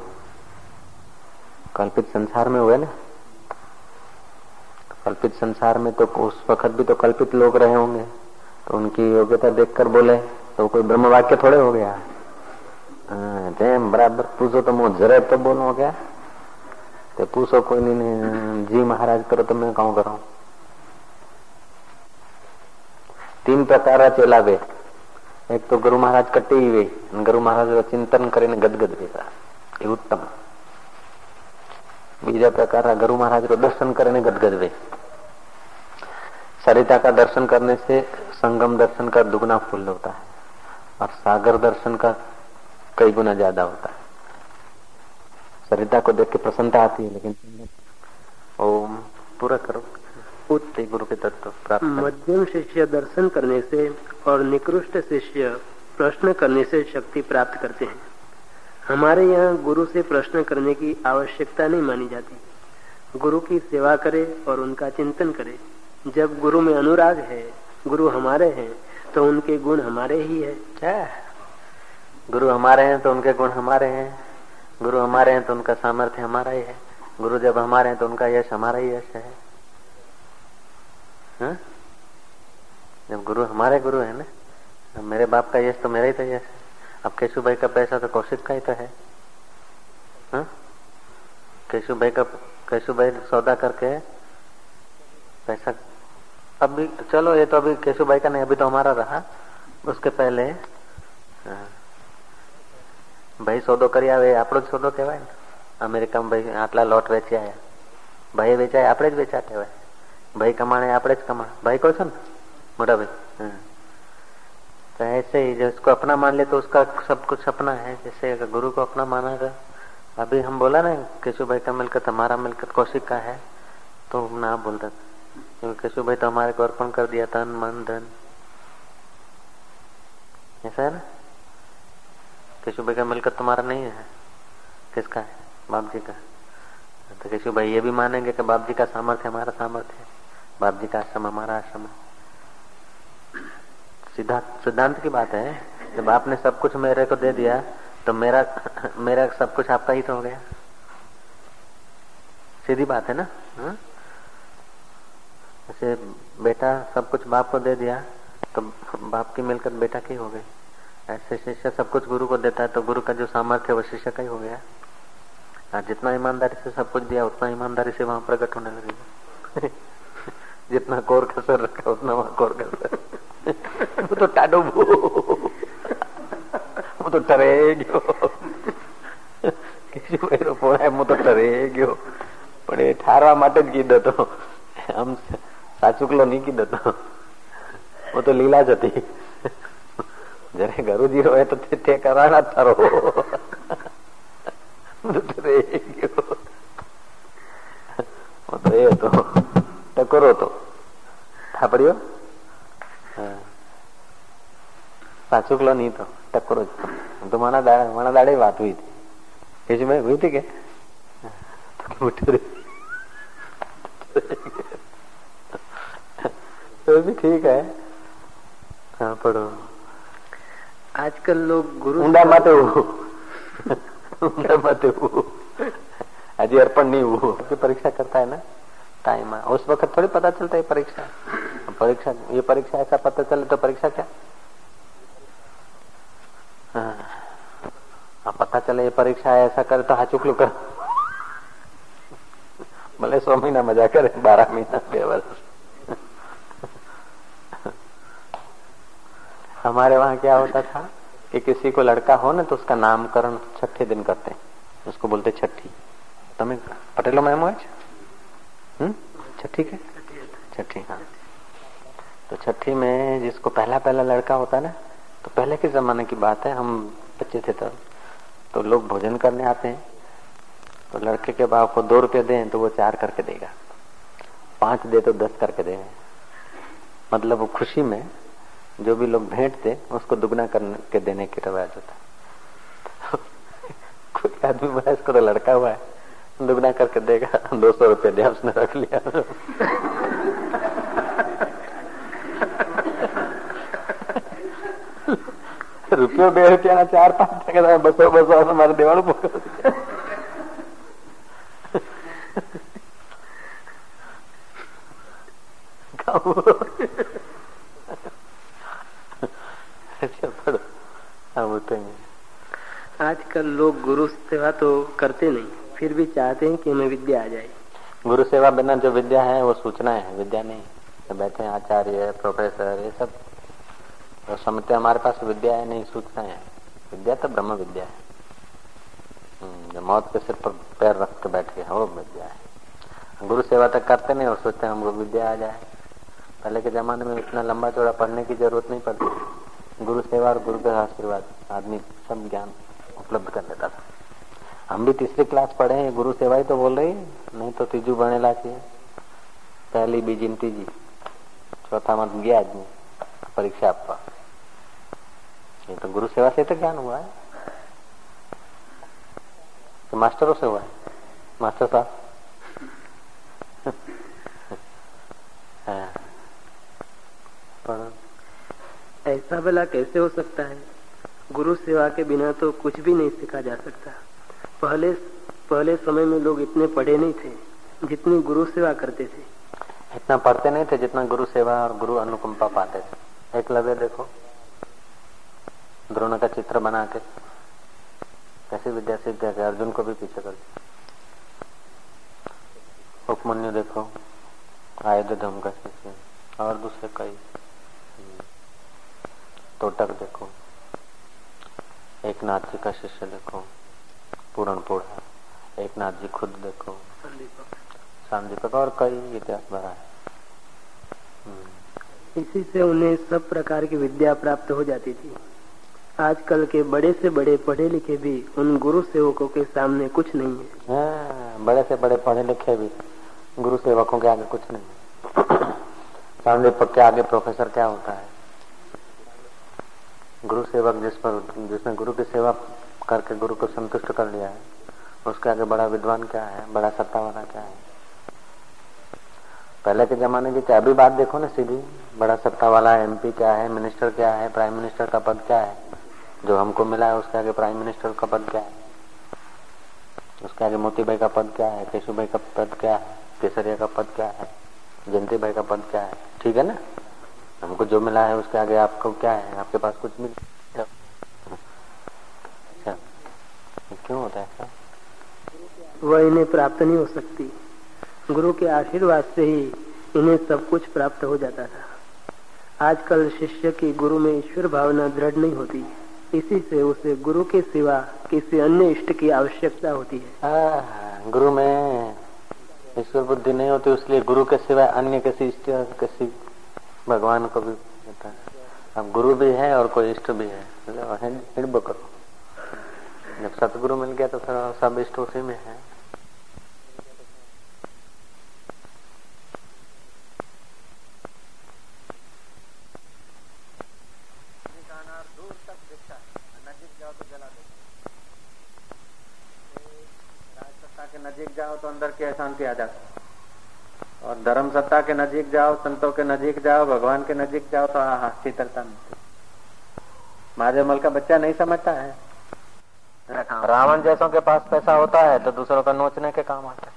कल्पित संसार में हुए ना? तो कल्पित संसार में तो उस वक्त भी तो कल्पित लोग रहे होंगे तो उनकी योग्यता देखकर बोले तो कोई ब्रह्म वाक्य थोड़े हो गया। हाँ, बराबर, पूछो तो मुझे जरा तो बोलो हो गया तो पूछो कोई नहीं जी महाराज करो तो मैं कहूँ करो तीन प्रकार चलावे એક તો ગુરુ મહારાજ કટી વે ગુરુ મહારાજ ચિંતન કરીને ગદગદ વેતા એ ઉત્તમ બીજા પ્રકારના गुरु महाराज को दर्शन करने गदगद वे सरिता का दर्शन करने से संगम दर्शन का दुगना फूल होता है और सागर दर्शन का कई गुना ज्यादा होता है सरिता को देख के प्रसन्नता आती है लेकिन ओम पूरा करो। उत्ते गुरु के तत्व प्राप्त मध्यम शिष्य दर्शन करने से और निकृष्ट शिष्य प्रश्न करने से शक्ति प्राप्त करते हैं। हमारे यहाँ गुरु से प्रश्न करने की आवश्यकता नहीं मानी जाती। गुरु की सेवा करे और उनका चिंतन करे। जब गुरु में अनुराग है गुरु हमारे हैं तो उनके गुण हमारे ही है। क्या गुरु हमारे हैं तो उनके गुण हमारे हैं। गुरु हमारे हैं तो उनका सामर्थ्य हमारा ही है। गुरु जब हमारे हैं तो उनका यश हमारा ही यश है। हा? जब गुरु हमारे गुरु है ना मेरे बाप का यश तो मेरा ही तो यश है। अब केशु भाई का पैसा तो कौशिक का ही तो है। हा? केशु भाई का, केशु भाई सौदा करके पैसा, अभी, चलो ये तो अभी केशु भाई का नहीं, अभी तो हमारा रहा। उसके पहले ભાઈ સોદો કરી આવે આપણો જ સોદો કહેવાય ને અમેરિકામાં ભાઈ આટલા લોટ વેચી આવ્યા ભાઈ વેચાય આપણે જ વેચા કહેવાય भाई कमाने આપણે જ કમાણ भाई को છો ને मोटा भाई तो ऐसे ही जो उसको अपना मान ले तो उसका सब कुछ अपना है जैसे अगर गुरु को अपना माना था अभी हम बोला ना केशु भाई का मिलकत हमारा मिलकत कौशिक का है तो ना बोलता था क्योंकि केशु भाई तो हमारे को अर्पण कर दिया तन मन धन ऐसा है ना केशु भाई का मिलकत तुम्हारा नहीं है? किसका है? बाप जी का। तो केशु भाई ये भी मानेंगे कि बाप जी का सामर्थ्य हमारा सामर्थ्य है। बाप जी का आश्रम हमारा आश्रम है। सिद्धांत सिद्धांत की बात है, जब आपने सब कुछ मेरे को दे दिया तो मेरा मेरा सब कुछ आपका ही तो हो गया। सीधी बात है ना? हाँ? जैसे बेटा सब कुछ बाप को दे दिया तो बाप की मिलकत बेटा की हो गई। ऐसे शिष्य सब कुछ गुरु को देता है तो गुरु का जो सामर्थ्य है वो शिष्य का ही हो गया और जितना ईमानदारी से सब कुछ दिया उतना ईमानदारी से वहां प्रकट होने लगेगा जितना कोर कसर रखा उतना वहां कोर कसर वो तो टाडो वो तो टरे गयो કીધું પોણાય હું તો ટરે ગયો પણ એ ઠારવા માટે જ કીધો તો આમ સાચુકલો નહીં કીધો તો હું તો લીલા જ હતી જયારે ગરુજી રોય તો તે કરાણા તારો ટરે ગયો તો એ હતો ટકોરો તો થાપડ્યો સાચુકલો નહીં તો ટકોરો જ તો મારા દાડે મારા દાડે વાત हुई थी कैसी मैं हुई थी क्या तो भी ठीक है हाँ पढ़ो आजकल लोग गुरु ઊંડા માટે ઊંડા માટે अजी अर्पण नहीं हुआ की परीक्षा करता है ना टाइम उस वक्त थोड़ी पता चलता है परीक्षा परीक्षा ये परीक्षा ऐसा पता चले तो परीक्षा क्या हाँ पता चले ये परीक्षा है ऐसा करे तो हाचुकलू कर भले सौ महीना मजा करे बारह महीना બે વર્ષ हमारे वहाँ क्या होता था कि किसी को लड़का हो ना तो उसका नामकरण छठे दिन करते हैं उसको बोलते छठी તમે પટેલો में એમ छठी के छठी हाँ तो छठी में जिसको पहला पहला लड़का होता है ना तो पहले के जमाने की बात है हम बच्चे थे तब तो लोग भोजन करने आते हैं तो लड़के के बाप को दो रुपये दें तो वो चार करके देगा पांच दे तो दस करके देगा मतलब वो खुशी में जो भी लोग भेंट थे उसको दुगना करके देने की रवाज होता कोई आदमी बोला इसको तो लड़का हुआ है दुगना करके देगा दो सौ रुपये दिया उसने रख लिया રૂપિયો બે રૂપિયાના ચાર પાંચ ટકા બસો બસો મારે દેવાનું आजकल लोग गुरु सेवा तो करते नहीं फिर भी चाहते हैं कि हमें विद्या आ जाए। गुरु सेवा बिना जो विद्या है वो सूचना है विद्या नहीं। तो बैठे आचार्य प्रोफेसर ये सब। तो समझते हमारे पास विद्या है नहीं सूचना है। विद्या तो ब्रह्म विद्या है। हम्म, मौत के सिर पर पैर रख के बैठ गया वो विद्या है। गुरु सेवा तक करते नहीं और सोचते हैं हमको विद्या आ जाए। पहले के जमाने में इतना लंबा चौड़ा पढ़ने की ज़रूरत नहीं पड़ती। गुरु सेवा और गुरु का आशीर्वाद, आदमी सब ज्ञान उपलब्ध कर लेता था। हम भी तीसरी क्लास पढ़े हैं, गुरु सेवा ही तो बोल रही नहीं तो तीजू बनेला चाहिए। पहली बीजी तीजी चौथा मत गया आदमी, परीक्षा आपका ये तो गुरु सेवा से तो ज्ञान हुआ है। तो मास्टरों से हुआ है। मास्टर साहब? हाँ। ऐसा भला कैसे हो सकता है? गुरु सेवा के बिना तो कुछ भी नहीं सीखा जा सकता। पहले पहले समय में लोग इतने पढ़े नहीं थे, जितनी गुरु सेवा करते थे। इतना पढ़ते नहीं थे जितना गुरु सेवा और गुरु अनुकंपा पाते थे। एकलव्य देखो। द्रोण का चित्र बना के कैसे विद्या सीख गया अर्जुन को भी पीछे कर उपमन्यु देखो। आयुध धम का शिष्य और दूसरे कई तोटक देखो। एक नाथ जी का शिष्य देखो। पूरण पोड़ा। एक नाथ जी खुद देखो। संदीपक और कई इतिहास भरा है। इसी से उन्हें सब प्रकार की विद्या प्राप्त हो जाती थी। आजकल के बड़े से बड़े पढ़े लिखे भी उन गुरु सेवकों के सामने कुछ नहीं है। हाँ, बड़े से बड़े पढ़े लिखे भी गुरु सेवकों के आगे कुछ नहीं सामने के आगे प्रोफेसर क्या होता है? गुरु सेवक जिस पर, जिसने गुरु की सेवा करके गुरु को संतुष्ट कर लिया है, उसके आगे बड़ा विद्वान क्या है, बड़ा सत्ता वाला क्या है? पहले के जमाने की क्या अभी बात देखो ना सीधी, बड़ा सत्ता वाला एमपी क्या है मिनिस्टर क्या है प्राइम मिनिस्टर का पद क्या है? जो हमको मिला है, उसके आगे प्राइम मिनिस्टर का पद क्या है? उसके आगे मोती भाई का पद क्या है केशु भाई का पद क्या है, केसरिया का पद क्या है, जयंती भाई का पद क्या है? ठीक है ना? हमको जो मिला है उसके आगे आपको क्या है? आपके पास कुछ मिल अच्छा। क्यों होता है ऐसा? वह इन्हें प्राप्त नहीं हो सकती। गुरु के आशीर्वाद से ही इन्हें सब कुछ प्राप्त हो जाता था। आजकल शिष्य की गुरु में ईश्वर भावना दृढ़ नहीं होती। इसी से उसे गुरु के सिवा किसी अन्य इष्ट की आवश्यकता होती है। आ, गुरु में ईश्वर बुद्धि नहीं होती इसलिए गुरु के सिवा अन्य किसी इष्ट किसी भगवान को भी कहता है। अब गुरु भी है और कोई इष्ट भी है। हिड़ब करो जब सतगुरु मिल गया तो फिर सब इष्ट उसी में है। नजीक जाओ तो अंदर की अशांति आ जाती और धर्म सत्ता के नजीक जाओ संतों के नजीक जाओ भगवान के नजीक जाओ तो हाँ शीतलता मिलती महाजमल का बच्चा नहीं समझता है रावण जैसों के पास पैसा होता है तो दूसरों का नोचने के काम आता है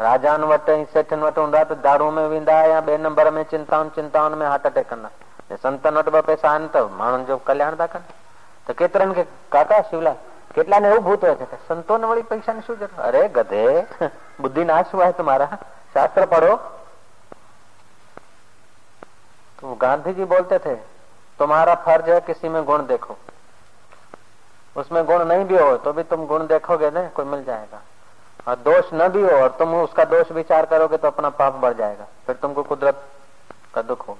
राजान वट सेठन वट हूंदा तो दारू में वेंदा या बे नंबर में चिंताउनि चिंताउनि में हार्ट अटैक कंदा संतन वटि ॿ पैसा आहिनि त माण्हुनि जो कल्याण था कनि त केतिरनि खे काका शिवलाल કેટલાને એવું ભૂત હોય છે કે સંતોને વળી પૈસાની શું જરૂર અરે ગધે बुद्धि नाश हुआ है तुम्हारा शास्त्र पढ़ो। तो गांधी जी बोलते थे, तुम्हारा फ़र्ज़ है किसी में गुण देखो। उसमें गुण नहीं भी हो तो भी तुम गुण देखोगे ना, कोई मिल जाएगा। और दोष न भी हो, और तुम उसका दोष विचार करोगे तो अपना पाप बढ़ जाएगा। फिर तुमको कुदरत का दुख हो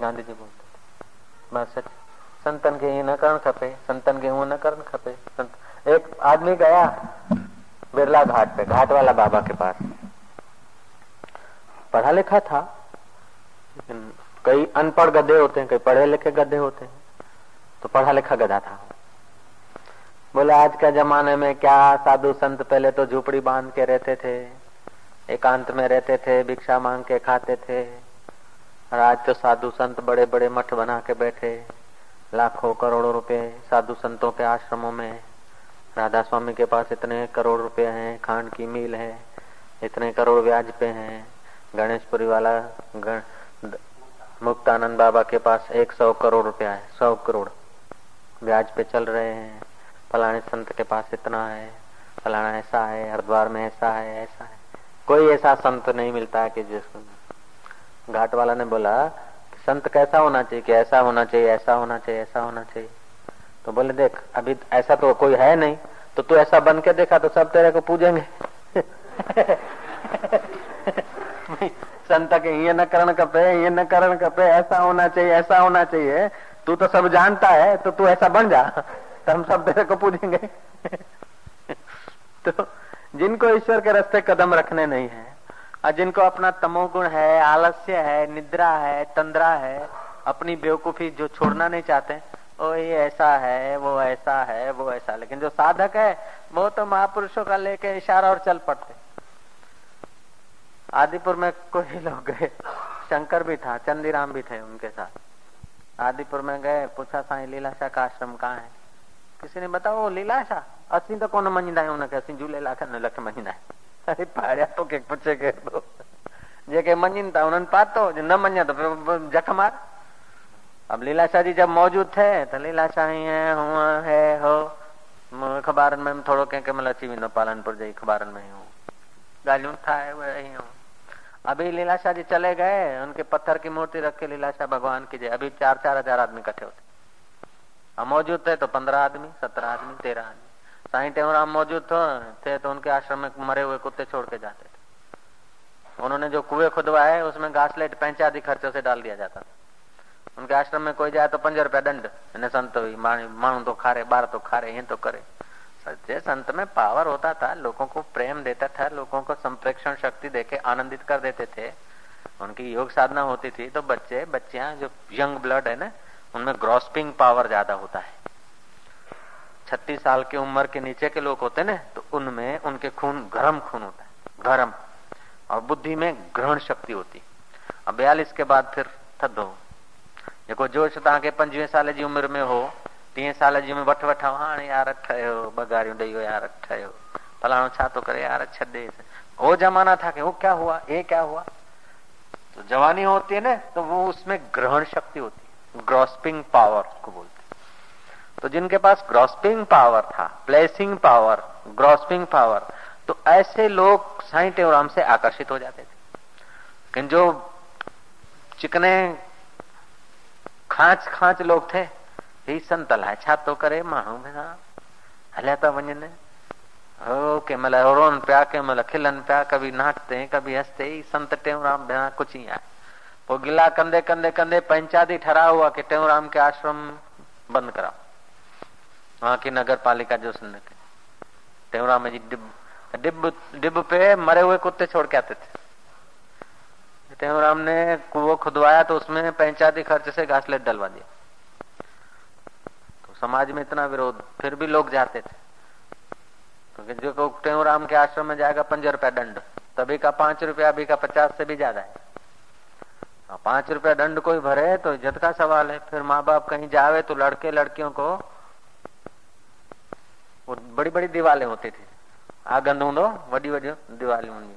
गांधी जी बोलते बस संतन के ही न करण खपे, संतन के हूँ न करण खपे। एक आदमी गया, बिरला घाट पे, घाट वाला बाबा के पास। पढ़ा लिखा था, लेकिन कई अनपढ़ गधे होते हैं, कई पढ़े लिखे गधे होते हैं तो पढ़ा लिखा गधा था। बोले, आज के जमाने में क्या साधु संत पहले तो झूपड़ी बाँध के रहते थे, एकांत में रहते थे, भिक्षा मांग के खाते थे, और आज तो साधु संत बड़े बड़े मठ बना के बैठे, लाखों करोड़ों रुपए साधु संतों के आश्रमों में, राधा स्वामी के पास इतने करोड़ रुपए हैं खांड की मिल है, इतने करोड़ ब्याज पे हैं गणेशपुरी वाला गण, मुक्तानंद बाबा के पास एक सौ करोड़ रुपया है सौ करोड़। ब्याज पे चल रहे हैं। फलाने संत के पास इतना है फलाना ऐसा है हरिद्वार में ऐसा है ऐसा है। कोई ऐसा संत नहीं मिलता है कि जिसको घाट वाला ने बोला कि संत कैसा होना चाहिए कि ऐसा होना चाहिए ऐसा होना चाहिए ऐसा होना चाहिए? तो बोले देख अभी ऐसा तो कोई है नहीं। तो तू ऐसा बन के देखा तो सब तेरे को पूजेंगे। संत के ये न करण कपे ये न करण कपे ऐसा होना चाहिए, ऐसा होना चाहिए। तू तो सब जानता है तो तू ऐसा बन जा। तो हम सब तेरे को पूजेंगे। तो जिनको ईश्वर के रास्ते कदम रखने नहीं है, और जिनको अपना तमोगुण है, आलस्य है, निद्रा है, तंद्रा है, अपनी बेवकूफ़ी जो छोड़ना नहीं चाहते, ओ, ये ऐसा है, वो ऐसा है, वो ऐसा। लेकिन जो साधक है, वो तो महापुरुषों का लेके इशारा और चल पड़ते। आदिपुर में कोई लोग गए। शंकर भी था, चंदीराम भी थे उनके साथ। आदिपुर में गए, पूछा, साई, लीलाशाह का आश्रम कहाँ है? किसी ने बताओ लीलाशाह असी तो कौन मञीदा आहियूं हुनखे असीं झूलेलाल खे न लख मञीदा आहियूं अरे पाड़िया तो के पुछे के तो जेके मञनि था, उन्हनि पातो न मञा तो जख मार। अब लीलाशाह जी जब मौजूद थे तो लीलाशाह हीअं हूअं है, हो। अख़बारनि में थोरो कंहिं कंहिं महिल अची वेंदो पालनपुर जे अख़बारनि में हूँ ॻाल्हियूं ठाहे हीअं अभी लीलाशाह जी चले गए, उनके पत्थर की मूर्ति रख के लीलाशाह भगवान की जय। अभी चार चार हज़ार आदमी इकट्ठे होते। मौजूद थे तो पंद्रह आदमी, सत्रह आदमी, तेरह आदमी। साई टेवराम मौजूद थे तो उनके आश्रम में मरे हुए कुत्ते छोड़ के जाते थे। उन्होंने जो कुएँ खुदवाए, उसमें घास लेट पंचायती खर्चों से डाल दिया जाता था। उनके आश्रम में कोई जाए तो पंज रुपया दंड। संत मानू तो खारे, बार तो खारे ये तो करे। सच्चे संत में पावर होता था, लोगों को प्रेम देता था, लोगों को संप्रेक्षण शक्ति देके आनंदित कर देते थे, उनकी योग साधना होती थी तो बच्चे, बच्चियाँ, जो यंग ब्लड है ना, उनमें ग्रॉस्पिंग पावर ज़्यादा होता है। छत्तीस साल की उम्र के नीचे के लोग होते ना तो उनमें उनके खून, गर्म खून होता है, गर्म। और बुद्धि में ग्रहण शक्ति होती। अब बयालीस के बाद फिर थधो जेको जोश तव्हांखे पंजवीह साल जी उम्र में हो टीह साल जी में वठ वठां हाणे यार ठहियो ॿ ॾेई वियो, यार ठहियो फलाणो छा थो करे, यार छॾे। वो जमाना था कि वो क्या हुआ, ये क्या हुआ? तो जवानी होती है ना तो वो उसमें ग्रहण शक्ति होती है। ग्रॉस्पिंग पावर को बोलते तो जिनके पास ग्रॉस्पिंग पावर था प्लेसिंग पावर, ग्रॉस्पिंग पावर तो ऐसे लोग साई टेवराम से आकर्षित हो जाते थे। लेकिन जो चिकने खांच खांच लोग थे ही संत अलाए छा थो करे माण्हू हलिया था वञनि हो कंहिं महिल रोन पिया कंहिं महिल खिलन पिया, कभी नाचते, कभी हँसते, ही संत टेऊराम भेणा कुछ ही आहे पोइ गिला कंदे कंदे कंदे पंचायती ठहराया हुआ कि टेऊराम के आश्रम बंद कराओ। वहाँ की नगर पालिका जो सुन टेऊराम जी डिब डिब डिब पे मरे हुए कुत्ते छोड़ के आते थे। टेऊराम ने कुओं खुदवाया तो उसमें पंचायती खर्च से घासलेट डलवा दिया। समाज में इतना विरोध, फिर भी लोग जाते थे। क्योंकि तो जो टेऊराम के आश्रम में जाएगा, पंज रुपया दंड। तभी का पाँच रुपया, अभी का पचास से भी ज़्यादा है। पाँच रुपया दंड कोई भरे तो इज़्ज़त का सवाल है। फिर माँ बाप कहीं जावे तो लड़के लड़कियों को वो बड़ी बड़ी दीवाले होती थी। आ गंद हूंदो वॾी वॾियूं दीवालियूं हूंदियूं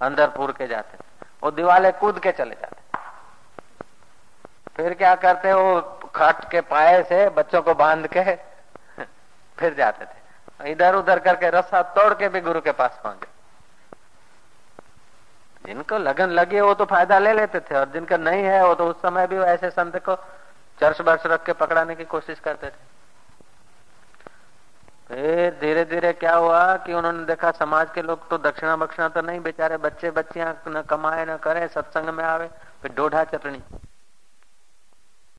अंदर पूर के जाते वो दिवाले कूद के चले जाते फिर क्या करते, वो खट के पाए से बच्चों को बाँध के फिर जाते थे। इधर उधर करके रस्सा तोड़ के भी गुरु के पास पहुँचे। जिनको लगन लगी वो तो फ़ायदा ले लेते थे, और जिनका नहीं है, वो तो उस समय भी ऐसे संत को चर्च बर्च रख के पकड़ाने की कोशिश करते थे। फिर धीरे धीरे क्या हुआ कि उन्होंने देखा समाज के लोग तो दक्षिणा बक्षिणा तो नहीं, बेचारे बच्चे बच्चियाँ न कमाए, न करे, सत्संग में आवे, फिर डोढ़ा चटनी।